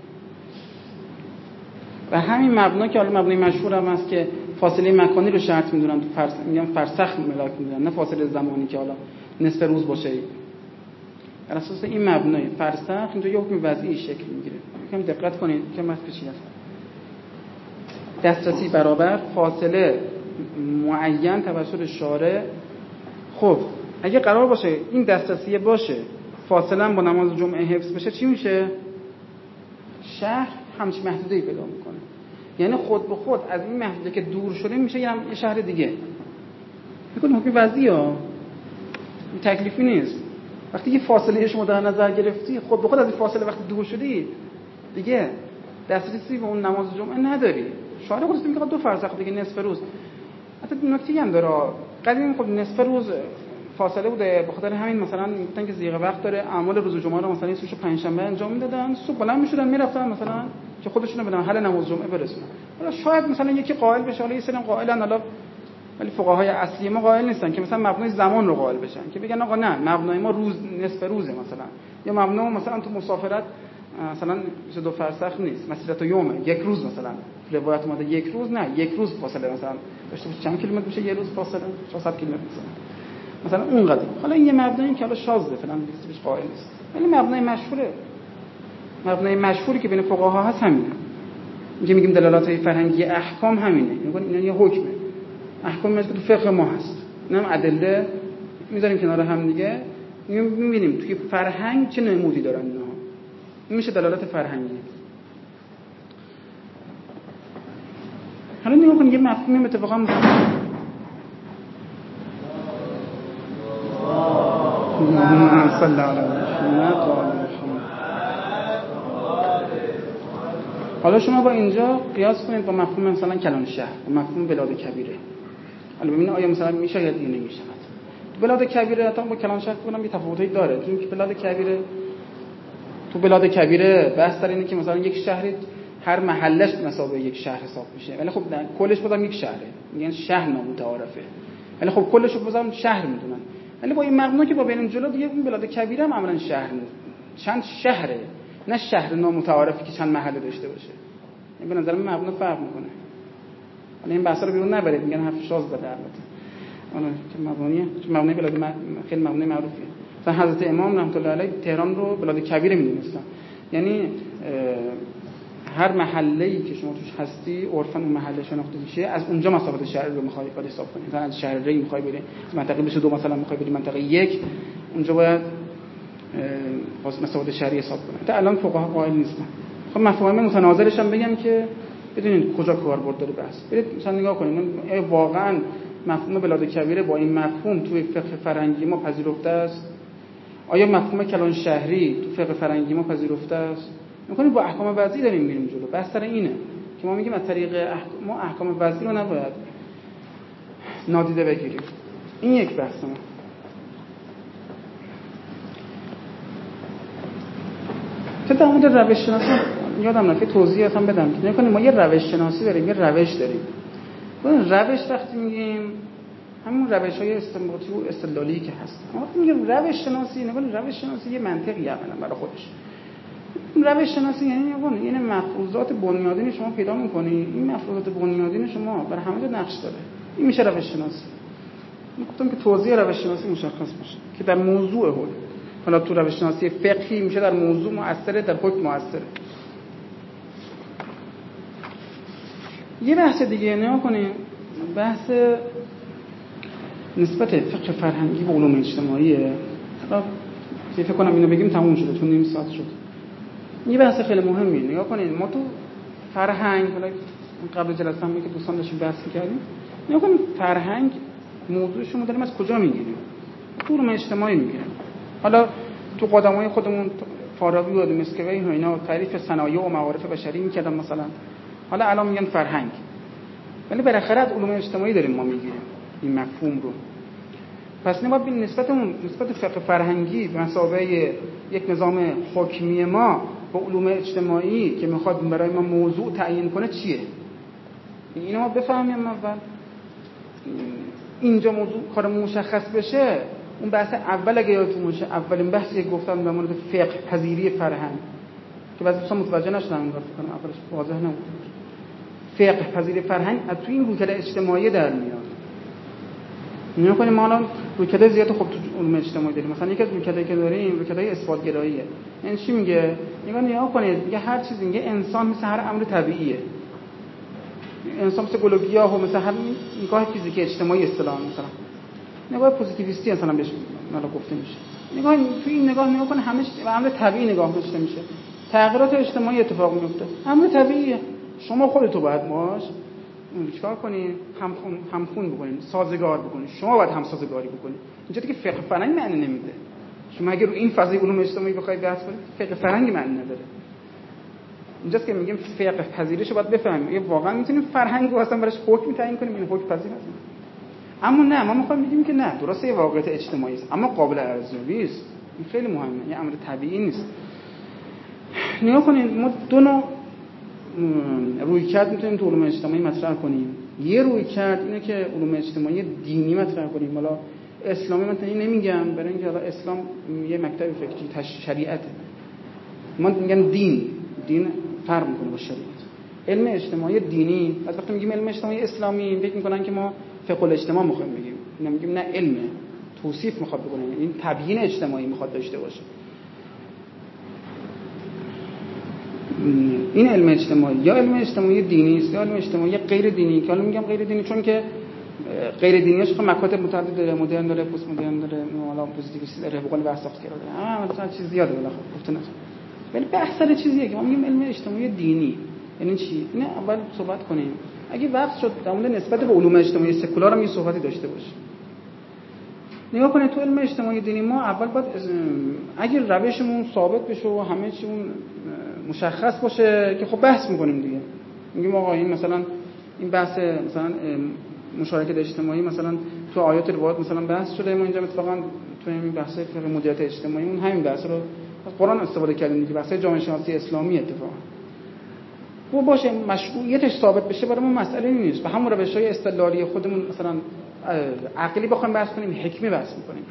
و همین مبنا که حالا مبنای مشهور هم هست که فاصله مکانی رو شرط می‌دونن تو فرس میگن فرسخ ملاک می‌دونن نه فاصله زمانی که حالا نصف روز باشه. بر اساس این مبنای فرسخ اینجا یه حکم وضعی شکل می‌گیره. یکم دقت کنید که مس پیچیده دسترسی برابر فاصله معین توسط شارع. خب اگه قرار باشه این دسترسی باشه فاصله با نماز جمعه حفظ بشه چی میشه؟ شهر همچین محدوده ای پیدا می‌کنه. یعنی خود به خود از این محدوده که دور شده میشه یه شهر دیگه. می‌کنه حکم وضعی ها؟ تکلیفی نیست. وقتی یه فاصله شما در نظر گرفتی خود به خود از این فاصله وقتی دور شدی دیگه دسترسی به اون نماز جمعه نداری. شارع خودت میگه دو فرسخ دیگه نصف روز. حتی نکته هم داره. قدیم خب نصف روز فاصله بوده. به خاطر همین مثلا می‌گفتن که زیغ وقت داره. اعمال روز جمعه رو مثلا سوش پنج شنبه انجام می‌دادن. صبح بلند می‌شدن می‌رفتن مثلا که خودشون به حل نماز جمعه برسونن. حالا شاید مثلا یکی قائل بشه. حالا یه سری قائلن. حالا ولی فقهای اصلی ما قائل نیستن که مثلا مبنای زمان رو قائل بشن. که بگن آقا نه مبنای ما روز نصف روزه مثلا. یا مبنا مثلا تو مسافرت مثلا 22 فرسخ نیست. مسیرت یومه. یک روز مثلا. روایت اومده یک روز نه یک روز فاصله مثلا. داشته چند کیلومتر میشه؟ یه روز فاصله. 400 کیلومتر مثلا. مثلا اون قدیم حالا این یه مبنایی که حالا شاذه فلان بهش قائل نیست. ولی مبنای مشهوره. مبنای مشهوری که بین فقها هست همینه. اینکه میگیم دلالات فرهنگی احکام همینه. میگن اینا یه حکمه. احکام مثل تو فقه ما هست. اینم ادله. می‌ذاریم کنار هم دیگه. می‌بینیم توی فرهنگ چه نمودی دارن اینا این میشه دلالت فرهنگی. حالا نگاه کنید یه مفهومی اتفاقا صلی حالا شما با اینجا قیاس کنید با مفهوم مثلا کلان شهر با مفهوم بلاد کبیره. حالا ببینید آیا مثلا میشه یا نمیشه تو بلاد کبیره تا با کلان شهر کنم یه تفاوتی داره. چون که بلاد کبیره تو بلاد کبیره بحث در اینه که مثلا یک شهری هر محلش مسابقه یک شهر حساب میشه. ولی خب کلش بازم یک شهره. میگن شهر نامتعارفه. ولی خب کلش رو بازم شهر می‌دونن. ولی با این مقنعه که با بین جلو دیگه این بلاد کبیره هم عملا شهر چند شهره. نه شهر نامتعارفی که چند محله داشته باشه. این به نظر من فرق می‌کنه. حالا این بحثا رو بیرون نبرید. میگن حرف شاز داده البته. اون که مبانی مبنی بلاد خیلی مبنی معروفیه. مثلا حضرت امام رحمت الله علیه تهران رو بلاد کبیره می‌دونستن. یعنی هر محله که شما توش هستی عرفا اون محله شناخته میشه از اونجا مسافت شهر رو می‌خوای باید حساب کنی. مثلا از شهر ری می‌خوای بری منطقه بشه دو مثلا می‌خوای بری منطقه یک اونجا باید واسه مسافت شهری حساب کنی. تا الان فقها قائل نیستن. خب مفاهیم متناظرش هم بگم که بدونید کجا کاربرد داره بحث. برید مثلا نگاه کنید واقعا مفهوم بلاد کبیره با این مفهوم توی فقه فرنگی ما پذیرفته است. آیا مفهوم کلان شهری تو فقه فرنگی ما پذیرفته است؟ می‌کنیم با احکام وضعی داریم میریم جلو. بحث سر اینه که ما میگیم از طریق احکام ما احکام وضعی رو نباید نادیده بگیریم. این یک بحث ما. تو در مورد روش شناسی یادم نفیه توضیح هم بدم. که نکنیم ما یه روش شناسی داریم یه روش داریم. روش وقتی میگیم همون روش های استنباطی و استدلالی که هست. ما میگیم روش شناسی نکنیم روش شناسی یه منطقی عملا برای خودش. روش شناسی یعنی یعنی این مفروضات بنیادین شما پیدا می‌کنی. این مفروضات بنیادین شما برای همه جا نقش داره. این میشه روش شناسی گفتم که توضیح روش شناسی مشخص باشه که در موضوع حکم. حالا تو روش شناسی فقهی میشه در موضوع مؤثره در حکم مؤثره. یه بحث دیگه نیا کنیم. بحث نسبت فقه فرهنگی به علوم اجتماعیه. حالا فکر کنم اینو بگیم تموم شده چون نیم ساعت شد. یه بحث خیلی مهمیه. نگاه کنید ما تو فرهنگ حالا قبل جلسه هم که دوستان داشتیم بحث کردیم نگاه کنید فرهنگ موضوعش ما داریم از کجا می‌گیریم؟ تو اجتماعی می‌گیریم. حالا تو قدمای خودمون فارابی و مسکوی و اینا تعریف صنایع و معارف بشری می‌کردن مثلا. حالا الان میگن فرهنگ. ولی بالاخره از علوم اجتماعی داریم ما می‌گیریم این مفهوم رو. پس نما به نسبت نسبت فقه فرهنگی به مسابقه یک نظام حکمی ما با علوم اجتماعی که می‌خواد برای ما موضوع تعیین کنه چیه؟ اینو ما بفهمیم اول. اینجا موضوع کار مشخص بشه اون بحث اول اگه یادتون باشه اولین بحثی گفتم در مورد فقه پذیری فرهنگ که بعضی دوستان متوجه نشدن اون کنم اولش واضح نبود. فقه پذیری فرهنگ از توی این رویکرد اجتماعی در میاد. نگاه کنیم ما الان رویکرد زیاد خوب تو علوم اجتماعی داریم. مثلا یکی از رویکردایی که داریم رویکردهای اثبات گراییه این چی میگه؟ نگاه نگاه کنید میگه هر چیزی میگه انسان مثل هر امر طبیعیه. انسان مثل گلوگیا و مثل هر نگاه فیزیکی اجتماعی اصطلاحا مثلا. نگاه پوزیتیویستی مثلا بهش مثلا گفته میشه. نگاه تو این نگاه نگاه کنه همش به امر طبیعی نگاه داشته میشه. تغییرات اجتماعی اتفاق میفته امر طبیعیه. شما خودتو باید باش. چیکار کنین همخون همخون بکنین سازگار بکنین شما باید همسازگاری بکنین اینجا دیگه فقه فرهنگ معنی نمیده. شما اگر رو این فضای علوم اجتماعی بخواید بحث کنید فقه فرهنگ معنی نداره. اینجاست که میگیم فقه پذیرش رو باید بفهمیم. واقعا می‌تونیم فرهنگ رو اصلا براش حکم تعیین کنیم این حکم پذیر هست اما نه ما می‌خوایم بگیم که نه درسته واقعیت اجتماعی است. اما قابل ارزیابی است. این خیلی مهمه. یه امر طبیعی نیست. نگاه کنید ما دو نوع روی کرد می‌تونیم تو علوم اجتماعی مطرح کنیم. یه روی کرد اینه که علوم اجتماعی دینی مطرح کنیم. حالا اسلامی من نمیگم برای اینکه حالا اسلام یه مکتب فکری شریعته. ما میگم دین. دین فرق می‌کنه با شریعت. علم اجتماعی دینی از وقتی میگیم علم اجتماعی اسلامی فکر می‌کنن که ما فقه الاجتماع می‌خوایم بگیم. نمیگیم نه علمه توصیف می‌خواد بکنه. این تبیین اجتماعی می‌خواد داشته باشه. این علم اجتماعی یا علم اجتماعی دینی است یا علم اجتماعی غیر دینی که حالا میگم غیر دینی چون که غیر دینیش خب مکاتب متعدد داره مدرن داره پست مدرن داره حالا پوزیتیویستی داره به قول بحث داره. همه مثلا چیز زیاده بالاخره گفته نه ولی بحث سر چیزیه که ما میگیم علم اجتماعی دینی. یعنی چی؟ نه اول صحبت کنیم. اگه وقت شد در مورد نسبت به علوم اجتماعی سکولار هم یه صحبتی داشته باشیم. نگاه کنید تو علم اجتماعی دینی ما اول باید اگر روشمون ثابت بشه و همه چیمون مشخص باشه که خب بحث می‌کنیم دیگه. میگیم آقا این مثلا این بحث مثلا مشارکت اجتماعی مثلا تو آیات روایت مثلا بحث شده ما اینجا اتفاقا تو این بحث فقه مدیریت اجتماعی اون همین بحث رو از قرآن استفاده کردیم دیگه بحث جامعه شناسی اسلامی اتفاقا. و باشه مشروعیتش ثابت بشه برای ما مسئله نیست. به همون روش های استدلالی خودمون مثلا عقلی بخوایم بحث کنیم حکمی بحث می‌کنیم.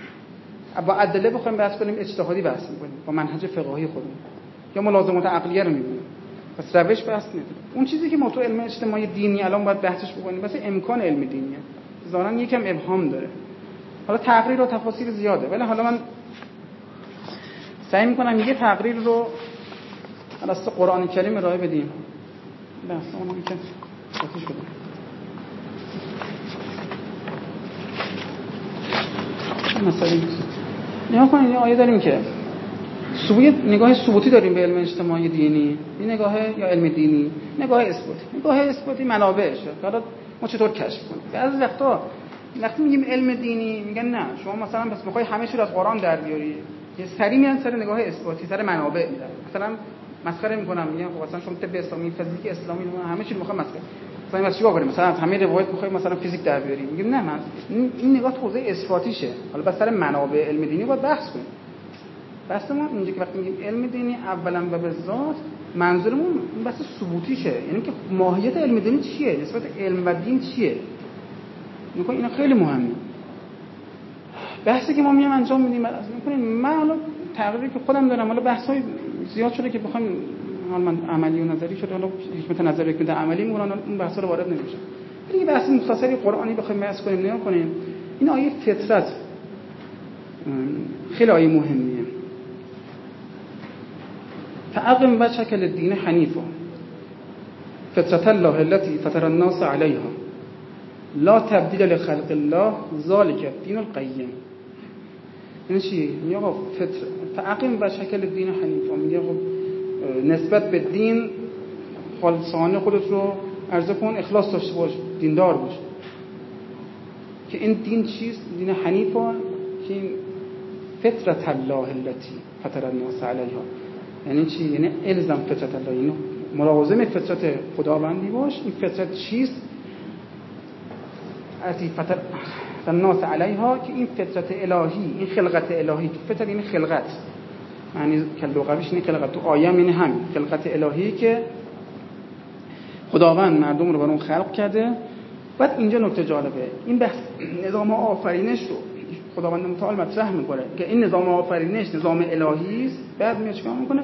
با ادله بخوایم بحث کنیم اجتهادی بحث می‌کنیم. با منهج فقهی خودمون. یا ملازمات عقلیه رو می‌بینیم پس روش بحث نداره اون چیزی که ما تو علم اجتماعی دینی الان باید بحثش بکنیم مثلا امکان علم دینیه. ظاهرا یکم ابهام داره. حالا تقریر و تفاصیل زیاده ولی حالا من سعی می‌کنم یه تقریر رو از قرآن کریم ارائه بدیم. بحث اون که شده مثلا نگاه کنید یه آیه داریم که ثبوت نگاه ثبوتی داریم به علم اجتماعی دینی. این نگاه یا علم دینی. نگاه اثباتی. نگاه اثباتی منابعشه حالا ما چطور کشف کنیم؟ بعضی وقتا وقتی میگیم علم دینی میگن نه. شما مثلا بس می‌خوای همه چی رو از قرآن در بیاری. یه سری میان سر نگاه اثباتی سر منابع میدن مثلا مسخره می‌کنم. میگن خب مثلا شما طب اسلامی فیزیک اسلامی همه چی می‌خوام مسخره مثلا واسه چیکار کنیم؟ مثلا همه روایت می‌خوای مثلا فیزیک در بیاریم میگیم نه من این نگاه حوزه اثباتیشه. حالا بس سر منابع علم دینی باید بحث کنیم. بحث ما اینجا که وقتی میگیم علم دینی اولا و به ذات منظورمون بحث ثبوتیشه. یعنی که ماهیت علم دینی چیه؟ نسبت علم و دین چیه؟ نکن اینا خیلی مهمه. بحثی که ما میام انجام میدیم می‌کنیم. من حالا تقریبی که خودم دارم حالا بحث های زیاد شده که بخوایم حالا من عملی و نظری شده حالا حکمت نظری حکمت عملی میمونن اون بحثا رو وارد نمیشه ولی بحث مختصری قرآنی بخوایم بحث کنیم نگاه کنیم. این آیه فطرت خیلی آیه مهمیه. فأقم وجهك للدين حنيفا فطرة الله التي فطر الناس عليها. لا تبدیل لخلق الله ذلك الدين القیم این چی؟ میگه آقا فعقیم و شکل دین حنیفا میگه نسبت به دین خالصانه خودت رو عرضه کن اخلاص داشته باش دیندار باش. که این دین چیست؟ دین حنیفا که این فطرت الله التي فطر الناس علیها یعنی چی؟ یعنی الزم فطرت الله. اینو ملازم فطرت خداوندی باش این فطرت چیست؟ عطیفت الناس علیها که این فطرت الهی این خلقت الهی. تو فطرت این خلقت. معنی که لغویش اینه خلقت. تو آیم این هم خلقت الهی که خداوند مردم رو برون خلق کرده. بعد اینجا نکته جالبه. این بحث نظام آفرینش رو خداوند متعال مطرح می‌کنه که این نظام آفرینش نظام الهی است. بعد میاد چیکار می‌کنه؟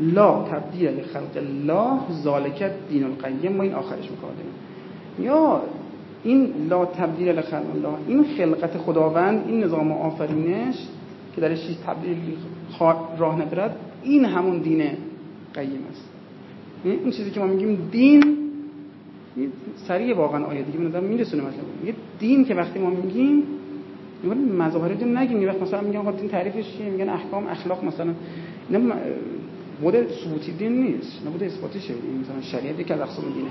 لا تبدیل لخلق الله ذالک دین القیم ما این آخرش می‌کنه. یا این لا تبدیل لخلق الله این خلقت خداوند این نظام آفرینش که درش چیز تبدیل راه ندارد این همون دین قیم است. یعنی این چیزی که ما میگیم دین سریع واقعا آیه دیگه میرسونه مثلا دین که وقتی ما میگیم میگن مظاهر دین نگیم یه وقت مثلا میگن آقا دین تعریفش چیه؟ میگن احکام اخلاق مثلا. اینا بود ثبوتی دین نیست نه بود اثباتیشه مثلا شریعت یک از اقسام دینه.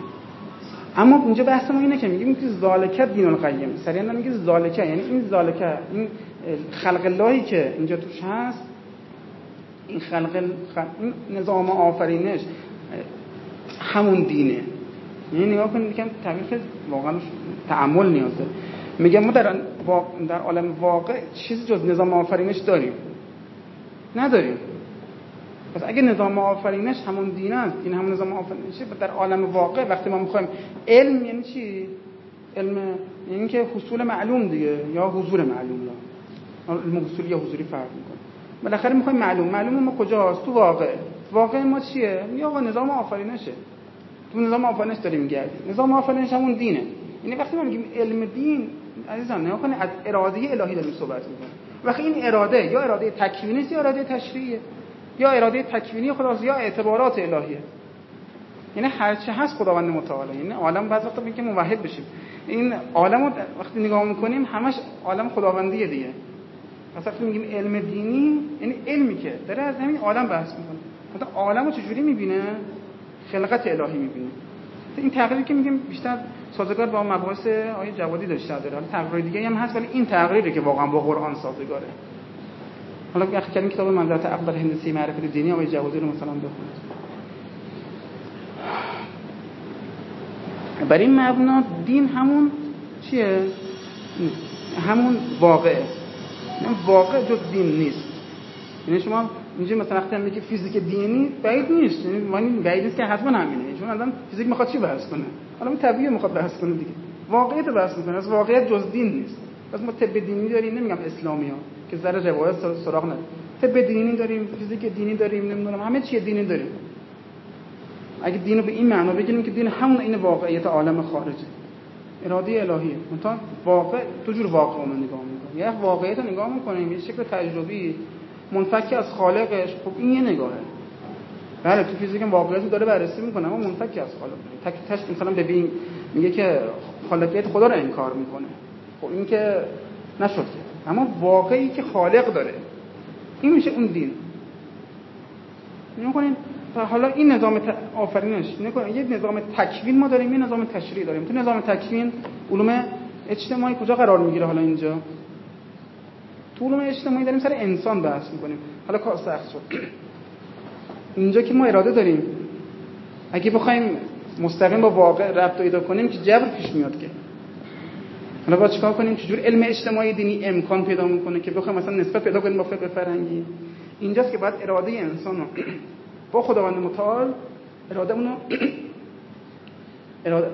اما اینجا بحث ما اینه که میگیم که زالکه دین القیم. سریعا نمیگه زالکه یعنی این زالکه این خلق اللهی که اینجا توش هست این خلق این نظام آفرینش همون دینه. یعنی نگاه کنید که تغییر واقعا تعمل نیاز داره میگه ما در در عالم واقع چیزی جز نظام آفرینش داریم. نداریم. پس اگه نظام آفرینش همون دین است این همون نظام آفرینشه در عالم واقع وقتی ما می‌خوایم علم یعنی چی؟ علم یعنی که حصول معلوم دیگه یا حضور معلوم یا علم حصول یا حضوری فرق می‌کنه. بالاخره می‌خوایم معلوم. معلوم ما کجاست؟ تو واقع. واقع ما چیه؟ یا آقا نظام آفرینشه. تو نظام آفرینش داریم میگردیم نظام آفرینش همون دینه. یعنی وقتی ما میگیم علم دین عزیزان نگاه کنید از اراده الهی داریم صحبت می‌کنیم. وقتی این اراده یا اراده تکوینی یا اراده تشریعیه یا اراده تکوینی خداست یا اعتبارات الهیه. یعنی هر چه هست خداوند متعال یعنی عالم بعض وقتا میگه موحد بشیم. این عالم وقتی نگاه می‌کنیم همش عالم خداوندیه دیگه. مثلا وقتی میگیم علم دینی یعنی علمی که داره از همین عالم بحث می‌کنه. مثلا عالم رو چجوری می‌بینه؟ خلقت الهی می‌بینه. این تغییری که میگیم بیشتر سازگار با مباحث آیه جوادی داشته داره. حالا تغییر دیگه هم هست ولی این تغییری که واقعا با قرآن سازگاره. حالا که کردیم کتاب منظرت عقل هندسی معرفت دینی آقای جوادی رو مثلا بخونید. بر این مبنا دین همون چیه؟ همون واقعه. واقع جز دین نیست. یعنی شما اینجا مثلا وقتی میگه فیزیک دینی بعید نیست. یعنی معنی بعید نیست که حتما همینه. چون آدم فیزیک می‌خواد چی بحث کنه؟ حالا طبیعی می‌خواد بحث کنه دیگه. واقعیت بحث می‌کنه. از واقعیت جز دین نیست. پس ما طب دینی داریم نمیگم اسلامی ها که ذره روایت سراغ نداره طب دینی داریم فیزیک دینی داریم نمی‌دونم همه چی دینی داریم. اگه دین رو به این معنا بگیریم که دین همون این واقعیت عالم خارجه. اراده الهیه. مثلا واقع تو جور واقع رو نگاه می‌کنه یه واقعیت رو نگاه می‌کنیم یه شکل تجربی. منفک از خالقش. خب این یه نگاهه. بله تو فیزیک واقعیت داره بررسی می‌کنه اما منفک از خالق. تک تش مثلا ببین میگه که خالقیت خدا رو انکار می‌کنه. خب این که نشد که. اما واقعی که خالق داره این میشه اون دین. نکنین حالا این نظام آفرینش نکنین یه نظام تکوین ما داریم یه نظام تشریع داریم. تو نظام تکوین علوم اجتماعی کجا قرار می‌گیره حالا اینجا؟ تو علوم اجتماعی داریم سر انسان بحث می‌کنیم. حالا کار سخت شد. اینجا که ما اراده داریم اگه بخوایم مستقیم با واقع ربط پیدا کنیم که جبر پیش میاد که. حالا باید چیکار کنیم؟ چجور علم اجتماعی دینی امکان پیدا می‌کنه که بخوایم مثلا نسبت پیدا کنیم با فقه فرنگی اینجاست که باید اراده انسان رو با خداوند متعال اراده رو (clears throat) اراده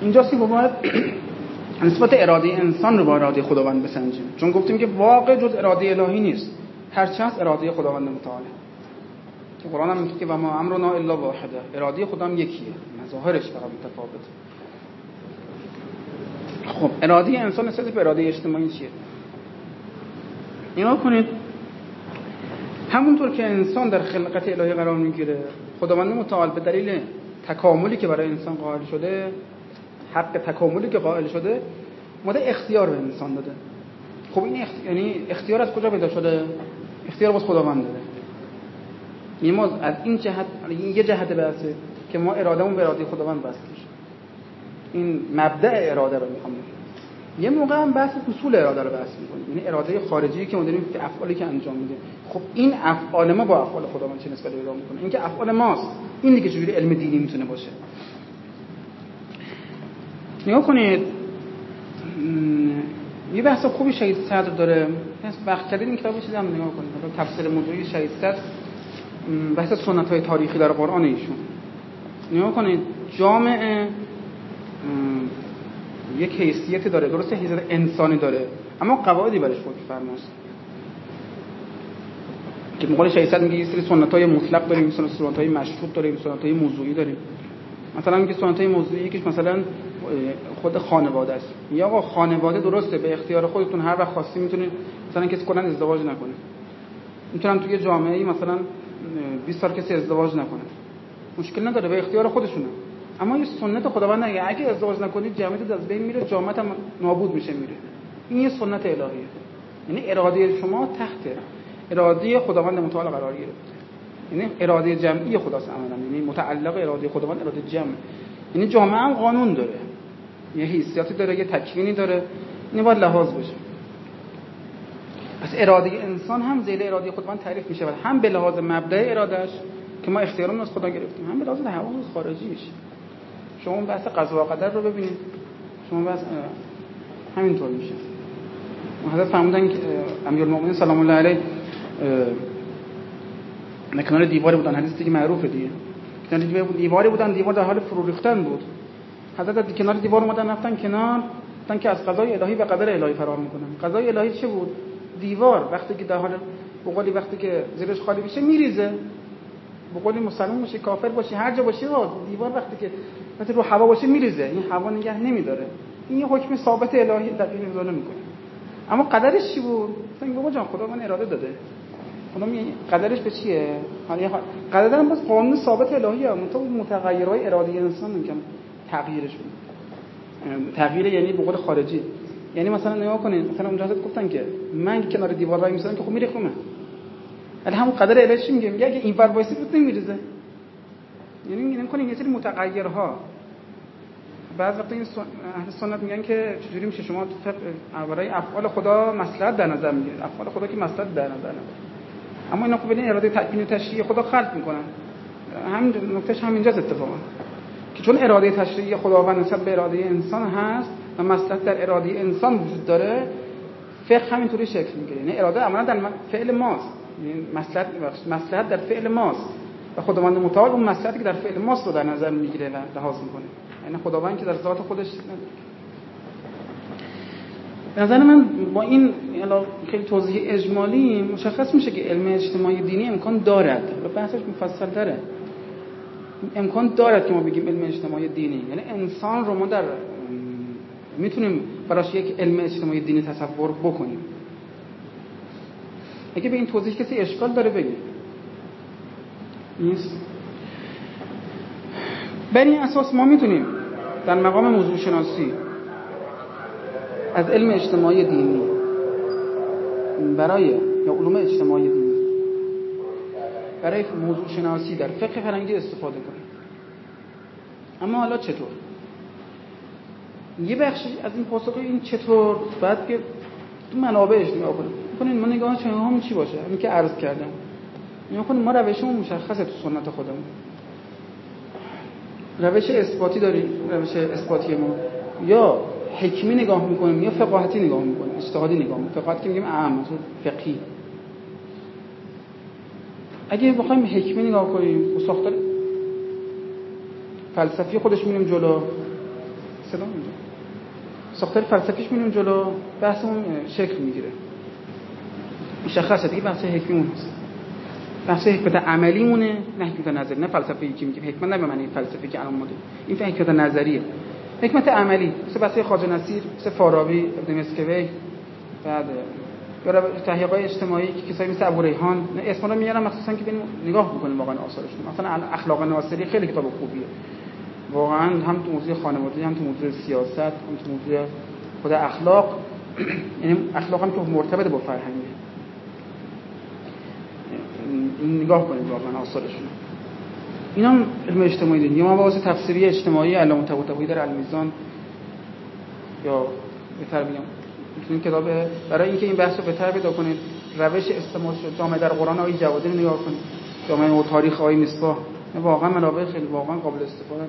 اینجاست که باید نسبت اراده انسان رو با اراده خداوند بسنجیم. چون گفتیم که واقع جز اراده الهی نیست. هرچه هست اراده خداوند متعاله که قرآن هم میگه که و ما امرنا الا واحده. اراده خدا هم یکیه. مظاهرش فقط متفاوته. خب اراده انسان نسبت به اراده اجتماعی چیه؟ اینا کنید. همونطور که انسان در خلقت الهی قرار می‌گیره خداوند متعال به دلیل تکاملی که برای انسان قائل شده حق تکاملی که قائل شده ماده اختیار به انسان داده. خب این یعنی اختیار از کجا پیدا شده؟ اختیار باز خداوند داره یعنی ما از این جهت این یه جهت بحثه که ما ارادهمون به اراده خداوند بسته این مبدع اراده رو می‌خوام یه موقع هم بحث اصول اراده رو بحث می‌کنیم. یعنی اراده خارجی که ما داریم افعالی که انجام میده. خب این افعال ما با افعال خداوند چه نسبت پیدا می‌کنه؟ این که افعال ماست. این دیگه چجوری علم دینی می‌تونه باشه؟ نگاه کنید. یه بحث خوبی شهید صدر داره. وقت کردید این کتاب هم نگاه کنید. تفسیر موضوعی شهید صدر بحث سنت های تاریخی در قرآن ایشون. نگاه کنید. جامعه یک حیثیتی داره درسته حیثیت انسانی داره اما قواعدی برش حکم فرماست که مقال شهید میگه یه سری سنت های مطلق داریم سنت های مشروط داریم سنت های موضوعی داریم. مثلا میگه سنت های موضوعی یکیش مثلا خود خانواده است. یا آقا خانواده درسته به اختیار خودتون هر وقت خواستی می‌تونید مثلا کسی کلا ازدواج نکنه. می‌تونن توی جامعه مثلا 20 سال کسی ازدواج نکنه. مشکل نداره به اختیار خودشونه. اما یه سنت خداوند اگه اگه ازدواج نکنید جامعه از بین میره جامعه هم نابود میشه میره. این یه سنت الهیه. یعنی اراده شما تحت اراده خداوند متعال قرار گرفته. یعنی اراده جمعی خداست عملا. یعنی متعلق اراده خداوند اراده جمع. یعنی جامعه هم قانون داره. یه حیثیتی داره یه تکوینی داره. این باید لحاظ بشه پس اراده انسان هم زیر اراده خداوند تعریف میشه هم به لحاظ مبدع ارادهش که ما اختیارمون از خدا گرفتیم هم به لحاظ خارجیش. شما بحث قضا و قدر رو ببینید. شما بحث همینطور میشه. حضرت فرمودن که امیرالمومنین سلام الله علیه کنار دیواری بودن. حدیثی که معروفه دیگه. دیواری بودن دیوار در حال فرو ریختن بود. حضرت کنار دیوار اومدن رفتن کنار گفتن که از قضای الهی و قدر الهی فرار می‌کنن. قضای الهی چه بود؟ دیوار. وقتی که در حال بقولی وقتی که زیرش خالی بشه میریزه. بقولی مسلمان باشه کافر باشه هر جا باشه دیوار وقتی که وقتی رو هوا باشه میریزه این هوا نگه نمیداره. این یه حکم ثابت الهی در این امضا نمی‌کنه. اما قدرش چی بود؟ مثلا بابا جان خدا من اراده داده. خدا قدرش به چیه؟ قدر هم باز قانون ثابت الهیه تو متغیرهای اراده انسان میگم تغییرش بود. تغییر یعنی به قول خارجی. یعنی مثلا نگاه کنید مثلا اونجا گفتن که من کنار دیوار وای میسادم که خب میریخم ولی همون قدر چی میگه؟ میگه اگه این ور وایسی بود نمیریزه. یعنی نمی‌کنه یه سری متغیرها. بعض وقتا این اهل سنت میگن که چجوری میشه شما برای افعال خدا مصلحت در نظر می‌گیرید افعال خدا که مصلحت در نظر نمی‌گیره اما اینا خب اراده تکوین و تشریع خدا خلق می‌کنن. همین نکتهش همینجاست اتفاقا. که چون اراده تشریعی خداوند نسبت به اراده انسان هست و مصلحت در اراده انسان وجود داره فقه همینطوری شکل می‌گیره. یعنی اراده عملا در فعل ماست. مصلحت در فعل ماست. و خداوند متعال اون مصلحتی که در فعل ماست رو در نظر می‌گیره و لحاظ می‌کنه. یعنی خداوند که در ذات خودش به نظر من با این خیلی توضیح اجمالی مشخص میشه که علم اجتماعی دینی امکان دارد و بحثش مفصل داره امکان دارد که ما بگیم علم اجتماعی دینی. یعنی انسان رو ما در می‌تونیم براش یک علم اجتماعی دینی تصور بکنیم. اگه به این توضیح کسی اشکال داره بگه. نیست؟ بر این اساس ما می‌تونیم در مقام موضوع شناسی از علم اجتماعی دینی برای یا علوم اجتماعی دینی برای موضوع شناسی در فقه فرنگی استفاده کنیم. اما حالا چطور؟ یه بخشی از این پاسخ این چطور؟ بعد که تو منابعش نگاه کنیم. کنین ما نگاه هم چی باشه؟ همین که عرض کردم. نگاه کنیم ما روشمون مشخصه تو سنت خودمون. روش اثباتی داریم روش اثباتی ما. یا حکمی نگاه می‌کنیم یا فقاهتی نگاه می‌کنیم اجتهادی نگاه می‌کنیم. فقاهتی که میگیم اهم فقهی اگه بخوایم حکمی نگاه کنیم و ساختار فلسفی خودش میریم جلو. صدا ساختار فلسفیش میریم جلو بحثمون شکل می‌گیره. مشخصه. دیگه بحث حکمی هست بحث حکمت عملی مونه نه حکمت نظری. نه فلسفه که میگیم حکمت نه به معنی فلسفی که الان ما این حکمت نظریه. حکمت عملی مثل بحث خواجه نصیر مثل فارابی ابن مسکوی. بعد یا اجتماعی که کسایی مثل ابو ریحان اسما رو میارم مخصوصا که ببینیم نگاه بکنیم واقعا آثارشون مثلا اخلاق ناصری خیلی کتاب خوبیه. واقعا هم تو موضوع خانواده هم تو موضوع سیاست هم تو موضوع خود اخلاق. (clears throat) یعنی اخلاق هم که مرتبط با فرهنگه. نگاه کنید واقعا آثارشون اینا هم علم اجتماعی دید یا مباحث تفسیری اجتماعی علامه طباطبایی در المیزان یا بهتر بگم این کتاب برای اینکه این بحث رو بهتر پیدا کنید روش استعمال شد. جامعه در قرآن آقای جوادی رو نگاه کنید. جامعه و تاریخ آقای مصباح. واقعا منابع خیلی واقعا قابل استفاده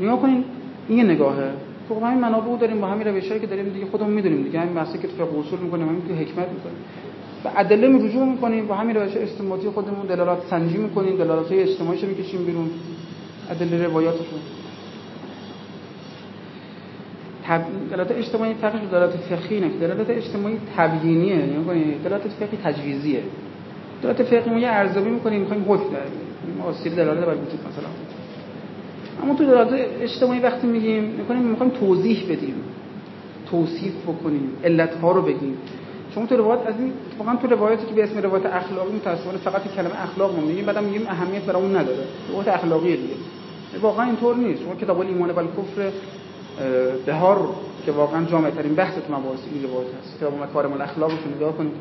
نگاه کنید این یه نگاهه. خب همین منابع داریم با همین روشایی که داریم دیگه خودمون می‌دونیم دیگه. همین بحثی که تو فقه اصول می‌کنیم همین که حکمت می‌کنیم. به ادله رجوع می‌کنیم. با همین روش استنباطی خودمون دلالات سنجی می‌کنیم دلالات های اجتماعیشو می‌کشیم بیرون. ادله روایاتشون. تب... دلالت اجتماعی فرقش دلالت فقهی نه دلالت اجتماعی تبیینیه. یعنی دلالت فقهی تجویزیه. دلالت فقهی ما یه ارزیابی می‌کنیم می‌خوایم حکم در ما اصیل دلالت بر وجود مثلا. اما تو دلالت اجتماعی وقتی میگیم می‌کنیم می‌خوایم توضیح بدیم. توصیف بکنیم علت ها رو بگیم. چون تو روایت از این واقعا تو روایتی که به اسم روایت اخلاقی متأسفانه فقط کلمه اخلاق ما میگیم بعدم میگیم اهمیت برای اون نداره. روایت اخلاقی دیگه. واقعا اینطور نیست. شما کتاب ایمان و کفر بهار که واقعا جامع ترین بحث تو مباحث این روایت هست. کتاب مکارم الاخلاق رو نگاه کنید.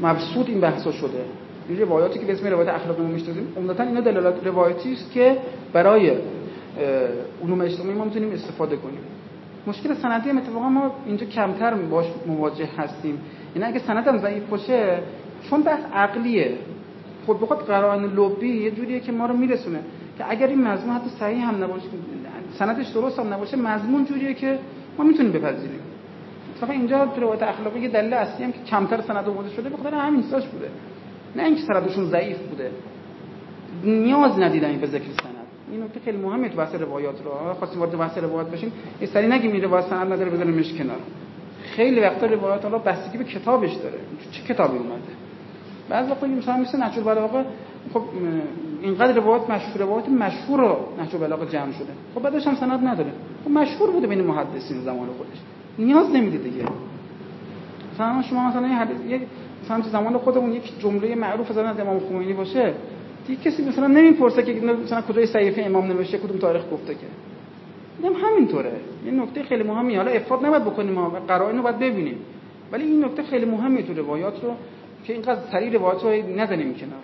مبسوط این بحثا شده. این روایاتی که به اسم روایت اخلاقی ما می‌شناسیم عمدتا اینا دلالت روایتی است که برای علوم اجتماعی ما می‌تونیم استفاده کنیم. مشکل سندی هم اتفاقا ما اینجا کمتر باش مواجه هستیم. یعنی اگه سند هم ضعیف باشه چون بحث عقلیه. خود به خود قرائن لبی یه جوریه که ما رو میرسونه. که اگر این مضمون حتی صحیح هم نباشه سندش درست هم نباشه مضمون جوریه که ما می‌تونیم بپذیریم. اتفاقا اینجا تو روایت اخلاقی یه دلیل اصلی هم که کمتر سند آورده شده به خاطر همین ساش بوده. نه اینکه سندشون ضعیف بوده. نیاز ندیدن به ذکر سند. این نکته خیلی مهمه تو بحث روایات رو. خاصی وارد بحث روایات بشیم. یه سری نگیم این روایت سند نداره بذاریمش کنار. خیلی وقتا روایات حالا بستگی به کتابش داره. چه کتابی اومده؟ بعضی وقتا مثلا مثل نچول بلاغه خب اینقدر روایت مشهور روایت مشهور رو نچول بلاغه جمع شده. خب بعدش هم سند نداره. خب مشهور بوده بین محدثین زمان خودش. نیاز نمیده دیگه. مثلا شما مثلا یه حدیث یک مثلا زمان خودمون یک جمله معروف از امام خمینی باشه دیگه کسی مثلا نمی‌پرسه که مثلا کجای صحیفه امام نوشته کدوم تاریخ گفته که. اینم همینطوره. یه نکته خیلی مهمی حالا افراد نباید بکنیم ما قرائن رو باید ببینیم. ولی این نکته خیلی مهمی تو روایات رو که اینقدر سریع روایات رو نزنیم کنار.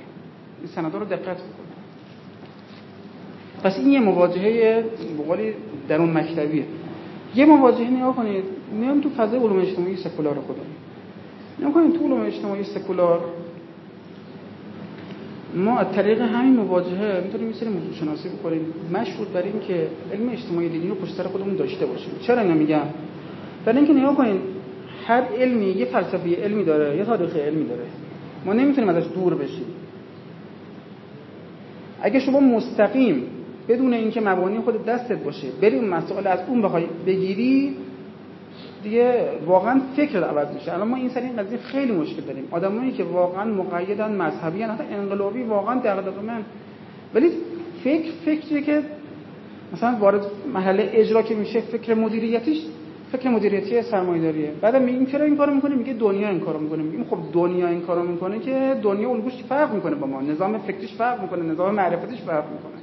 این سندا رو دقت بکنیم. پس این یه مواجهه بقولی درون مکتبیه. یه مواجهه نگاه کنید. میام تو فضای علوم اجتماعی سکولار خودمون نگاه کنید تو علوم اجتماعی سکولار ما از طریق همین مواجهه می‌تونیم یه موضوع شناسی بکنیم. مشهور بر این که علم اجتماعی دینی رو پشت سر خودمون داشته باشیم. چرا اینو میگم برای اینکه نگاه کنید هر علمی یه فلسفه علمی داره یه تاریخ علمی داره. ما نمی‌تونیم ازش دور بشیم. اگه شما مستقیم بدون اینکه مبانی خود دستت باشه بریم مسائل از اون بخوای بگیری دیگه واقعا فکر عوض میشه. الان ما این سری قضیه خیلی مشکل داریم. آدمایی که واقعا مقیدن مذهبی حتی انقلابی واقعا من. ولی فکر فکریه که مثلا وارد محله اجرا که میشه فکر مدیریتیش فکر مدیریتی سرمایه‌داریه. بعد میگیم چرا این کارو می‌کنه میگه دنیا این کارو می‌کنه. میگیم خب دنیا این کارو می‌کنه که دنیا الگوش فرق می‌کنه با ما. نظام فکریش فرق می‌کنه نظام معرفتیش فرق می‌کنه.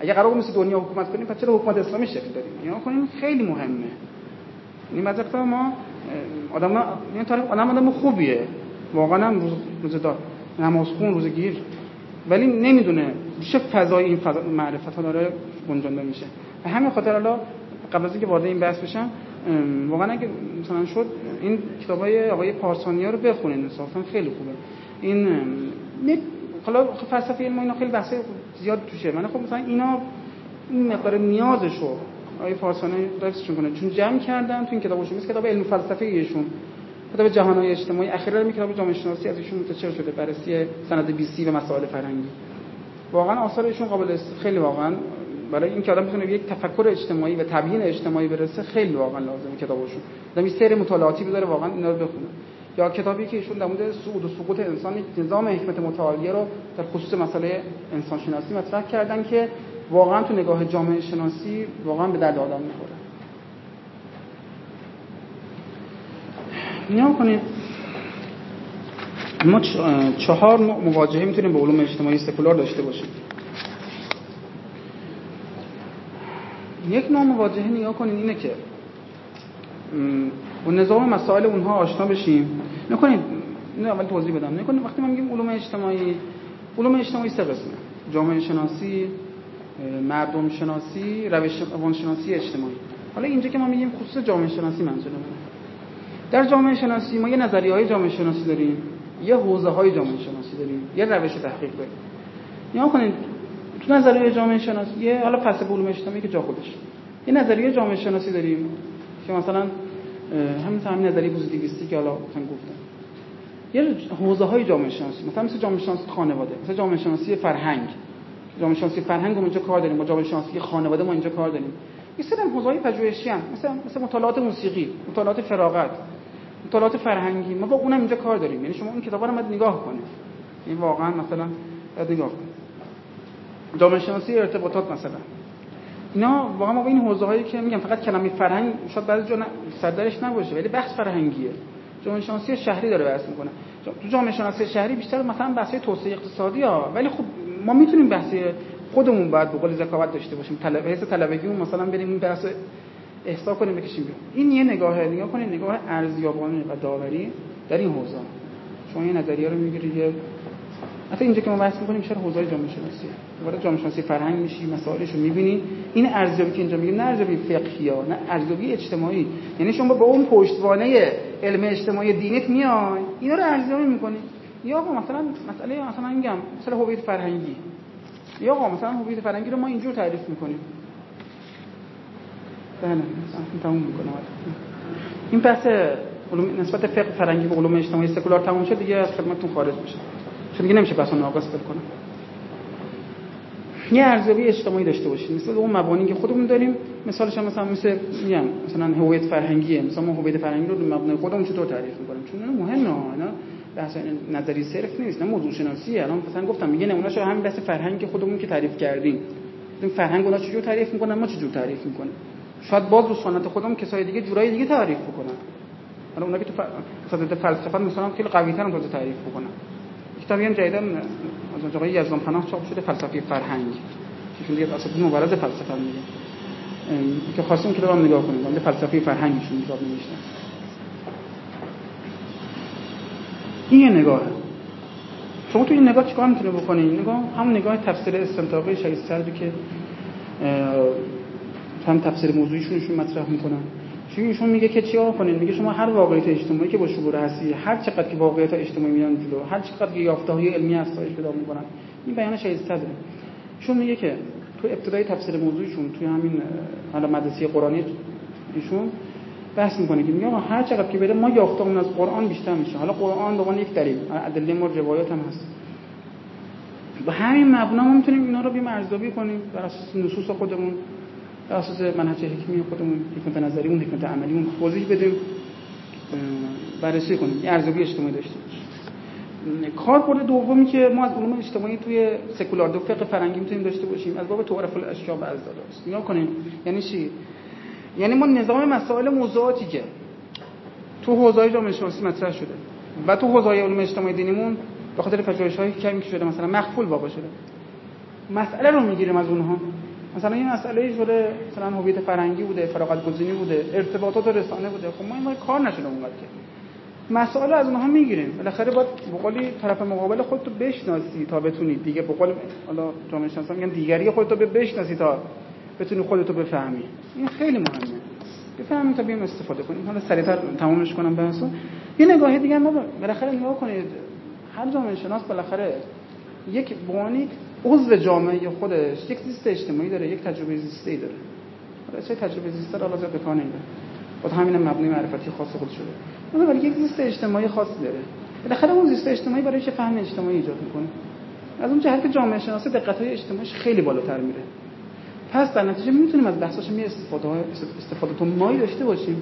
اگه قرار مثل دنیا حکومت کنیم پس چرا حکومت اسلامی شکل داریم یا کنیم خیلی مهمه. این مثلا ما آدم این تاریخ آدم آدم خوبیه. واقعا هم روز روزدار خون روزگیر ولی نمی‌دونه چه فضای این فضا معرفت ها داره گنجانده میشه. به همین خاطر حالا قبل از اینکه وارد این بحث بشم واقعا اگه مثلا شد این کتابای آقای پارسانی ها رو بخونین انصافا خیلی خوبه. این حالا فلسفه علم اینا خیلی بحث زیاد توشه. من خب مثلا اینا این مقدار نیازشو آقای فارسانی حفظشون کنه. چون جمع کردن تو این کتابشون مثل کتاب علم فلسفه ایشون. کتاب جهانهای اجتماعی اخیرا می کتاب جامعه شناسی از ایشون منتشر شده بررسی سند بی سی و مسائل فرهنگی. واقعا آثار ایشون قابل خیلی واقعا برای اینکه آدم بتونه یک تفکر اجتماعی و تبیین اجتماعی برسه خیلی واقعا لازمه کتابشون. آدم سیر مطالعاتی بذاره واقعا اینا رو بخونه. یا کتابی که ایشون در مورد صعود و سقوط انسان نظام حکمت متعالیه رو در خصوص مسئله انسان شناسی مطرح کردن که واقعا تو نگاه جامعه شناسی واقعا به درد آدم می‌خوره. نیا کنید. ما چهار مواجهه می‌تونیم به علوم اجتماعی سکولار داشته باشیم. یک نوع مواجهه نیا کنید اینه که با نظام مسائل اونها آشنا بشیم. نکنید نه اول توضیح بدم. نکنید وقتی ما میگیم علوم اجتماعی علوم اجتماعی سه قسمه. جامعه شناسی مردم شناسی روش شناسی اجتماعی. حالا اینجا که ما میگیم خصوص جامعه شناسی منظورمونه در جامعه شناسی ما یه نظریه های جامعه شناسی داریم یه حوزه های جامعه شناسی داریم یه روش تحقیق داریم. نیا کنید تو نظریه جامعه شناسی یه حالا فلسفه علوم اجتماعی که جا خودش. یه نظریه جامعه شناسی داریم که مثلا همین همین نظریه پوزیتیویستی که حالا مثلا گفتم. یه حوزه های جامعه شناسی مثلا مثل جامعه شناسی خانواده مثل جامعه شناسی فرهنگ. جامعه شناسی فرهنگ ما اینجا کار داریم با جامعه شناسی خانواده ما اینجا کار داریم. یه سری حوزه های پژوهشی هم مثل مثل مطالعات موسیقی مطالعات فراغت مطالعات فرهنگی. ما با اونم اینجا کار داریم. یعنی شما این کتابا رو باید نگاه کنید. این واقعا مثلا باید نگاه کنید. جامعه شناسی ارتباطات مثلا. اینا واقعا ما با این حوزه هایی که میگم فقط کلمه فرهنگ شاید بعضی جا سردرش نباشه ولی بحث فرهنگیه. جامعه شناسی شهری داره بحث می‌کنه. تو جامعه شناسی شهری بیشتر مثلا بحث توسعه اقتصادی ها ولی خب ما می‌تونیم بحث خودمون باید به قول ذکاوت داشته باشیم. طلب حس طلبگیمون مثلا بریم این بحث احسا کنیم بکشیم بیرون. این یه نگاهه نگاه کنید نگاه ارزیابانه و داوری در این حوزه. شما یه نظریه رو می‌گیرید یه اینجا که ما بحث می‌کنیم چرا حوزه جامعه شناسی وارد جامعه شناسی فرهنگ میشی مسائلش رو می‌بینی. این ارزیابی که اینجا میگیم نه ارزیابی فقهی ها نه ارزیابی اجتماعی. یعنی شما با اون پشتوانه علم اجتماعی دینیت میای اینا رو ارزیابی می‌کنی. یا با مثلا مسئله مثلا میگم مثلا هویت فرهنگی. یا آقا مثلا هویت فرهنگی رو ما اینجور تعریف می‌کنیم. بله تموم می‌کنم. این علوم نسبت فقه فرهنگی به علوم اجتماعی سکولار تموم شد دیگه از خدمتتون خارج میشه چون دیگه نمیشه بحث ناقص کنم. یه ارزیابی اجتماعی داشته باشیم. مثل اون مبانی که خودمون داریم مثالش هم مثلا مثل میگم مثلا هویت فرهنگیه. مثلا ما هویت فرهنگی رو مبنای خودمون چطور تعریف می‌کنیم؟ چون اینا مهمه اینا بحث نظری صرف نیست نه موضوع شناسیه الان مثلا گفتم میگه نمونهش همین بحث فرهنگ خودمون که تعریف کردیم. این فرهنگ اونا چجور تعریف می‌کنن ما چجور تعریف می‌کنیم؟ شاید باز رو سنت خودمون کسای دیگه جورای دیگه تعریف بکنن. حالا اونا که تو فلسفه مثلا خیلی قوی‌تر هم تعریف بکنن. کتابی هم جدیدن از آقای یزدان پناه چاپ شده فلسفه فرهنگ. که دیگه اصلا مبارز فلسفه میگه. که خواستیم کتاب هم نگاه کنیم ولی فلسفه فرهنگشون کتاب نوشتن این یه نگاهه شما تو این نگاه چیکار می‌تونه بکنید نگاه همون نگاه تفسیر استنتاقی شهید سردی که هم تفسیر موضوعیشونشون مطرح می‌کنن. چون ایشون میگه که چیکار کنین میگه شما هر واقعیت اجتماعی که با شعور هستی هر چقدر که واقعیت اجتماعی میان جلو هر چقدر که یافته های علمی افزایش پیدا می‌کنن این بیان شهید داره ایشون میگه که تو ابتدای تفسیر موضوعشون توی همین حالا مدرسه قرآنی ایشون بحث می‌کنه که میگه هر چقدر که بره ما یافته از قرآن بیشتر میشه. حالا قرآن به یک دلیل ادله ما روایات هم هست. با همین مبنا ما می‌تونیم اینا رو بیم ارزیابی کنیم بر اساس نصوص خودمون بر اساس منهج حکمی خودمون حکمت نظری اون حکمت عملی اون توضیح بدیم. بررسی کنیم. ارزیابی اجتماعی داشته کاربرد دومی که ما از علوم اجتماعی توی سکولار دو فقه فرنگی می‌تونیم داشته باشیم از باب تعارف الاشیاء و ازداد است نگاه کنیم یعنی چی؟ یعنی ما نظام مسائل موضوعاتی که تو حوزه جامعه شناسی مطرح شده و تو حوزه علوم اجتماعی دینیمون به خاطر که کمی شده مثلا مخفول واقع شده. مسئله رو می‌گیریم از اونها. مثلا این مسئله شده مثلا هویت فرنگی بوده فراغت گزینی بوده ارتباطات رسانه بوده. خب ما این کار نشده اونقدر که. مسائل از اونها می‌گیریم. بالاخره باید بقولی طرف مقابل خودتو بشناسی تا بتونی دیگه بقول حالا جامعه شناسا میگن دیگری خودتو بشناسی تا بتونی خودتو بفهمی. این خیلی مهمه. بفهمیم تا بیام استفاده کنیم. حالا سریعتر تمامش کنم بحثو یه نگاهی دیگه ما بالاخره نگاه کنید. هر جامعه شناس بالاخره یک بوانی عضو جامعه خودش یک زیست اجتماعی داره یک تجربه زیستی داره. حالا چه تجربه زیسته رو به کار نمی‌بره. با همین مبنی معرفتی خاص خود شده. ولی یک زیست اجتماعی خاصی داره. بالاخره اون زیست اجتماعی برای چه فهم اجتماعی ایجاد می‌کنه. از اون جهت که جامعه شناسی دقت‌های اجتماعیش خیلی بالاتر میره. پس در نتیجه می‌تونیم از بحثاش می استفاده استفاده تو مایی داشته باشیم.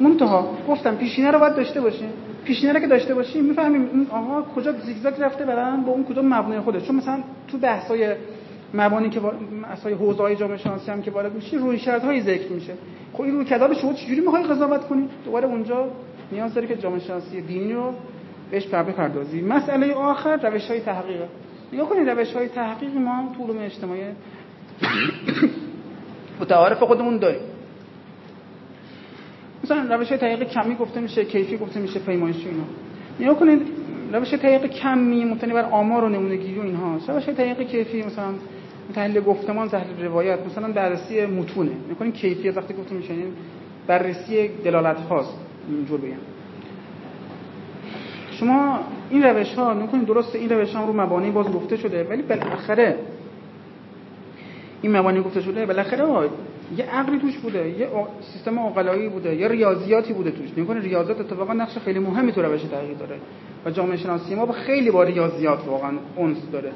منتها گفتم پیشینه رو باید داشته باشیم. پیشینه رو که داشته باشیم می‌فهمیم این آقا کجا زیگزاگ رفته برن با اون کدوم مبنای خودش. چون مثلا تو بحثای مبانی که مسائل حوزه های جامعه شناسی هم که وارد میشه روی شرط های ذکر میشه. خب این روی کداب شما چجوری می‌خوای قضاوت کنی؟ دوباره اونجا نیاز داره که جامعه شناسی دینی رو بهش پردازی مسئله آخر روش های تحقیق. نگاه کنید روش های تحقیق ما تو علوم اجتماعی (coughs) متعارف خودمون داریم. مثلا روش تحقیق کمی گفته میشه کیفی گفته میشه پیمایشی اینا. نیا کنید روش تحقیق کمی مبتنی بر آمار و نمونه گیری و اینها. روش تحقیق کیفی مثلا تحلیل گفتمان تحلیل روایت مثلا بررسی متونه. می‌کنین کیفیت وقتی گفته میشه این بررسی دلالت هاست اینجور بگم. شما این روش ها نکنید درسته این روش ها رو مبانی باز گفته شده ولی بالاخره این مبانی گفته شده بالاخره یه عقلی توش بوده یه سیستم عقلایی بوده یه ریاضیاتی بوده توش. نکنه ریاضیات اتفاقا نقش خیلی مهمی تو روش تحقیق داره. و جامعه شناسی ما خیلی با ریاضیات واقعا اونس داره.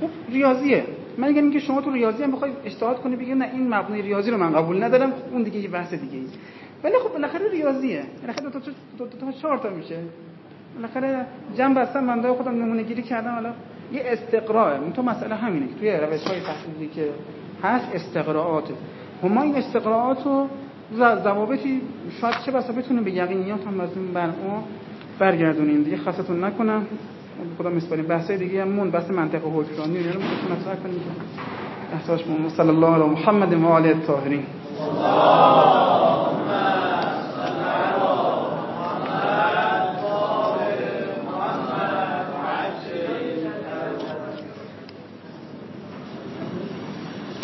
خب ریاضیه. من اگر اینکه شما تو ریاضی هم بخواید اجتهاد کنی بگید نه این مبنای ریاضی رو من قبول ندارم اون دیگه یه بحث دیگه ای ولی خب بالاخره ریاضیه. بالاخره دو تا دو تا چهار تا میشه. بالاخره جمع بستم من خودم نمونه گیری کردم حالا یه استقراء اون تو مسئله همینه که توی روش های که هست استقراءات و ما این استقراءات رو ضوابطی شاید چه بسا بتونیم به یقینیات هم از این بر برگردونیم. دیگه خاصتون نکنم. خدا مسپاریم بحث دیگه هم مون بحث منطق حکمرانی رو مطرح کنیم بحثاش صلی الله علی محمد و آله الطاهرین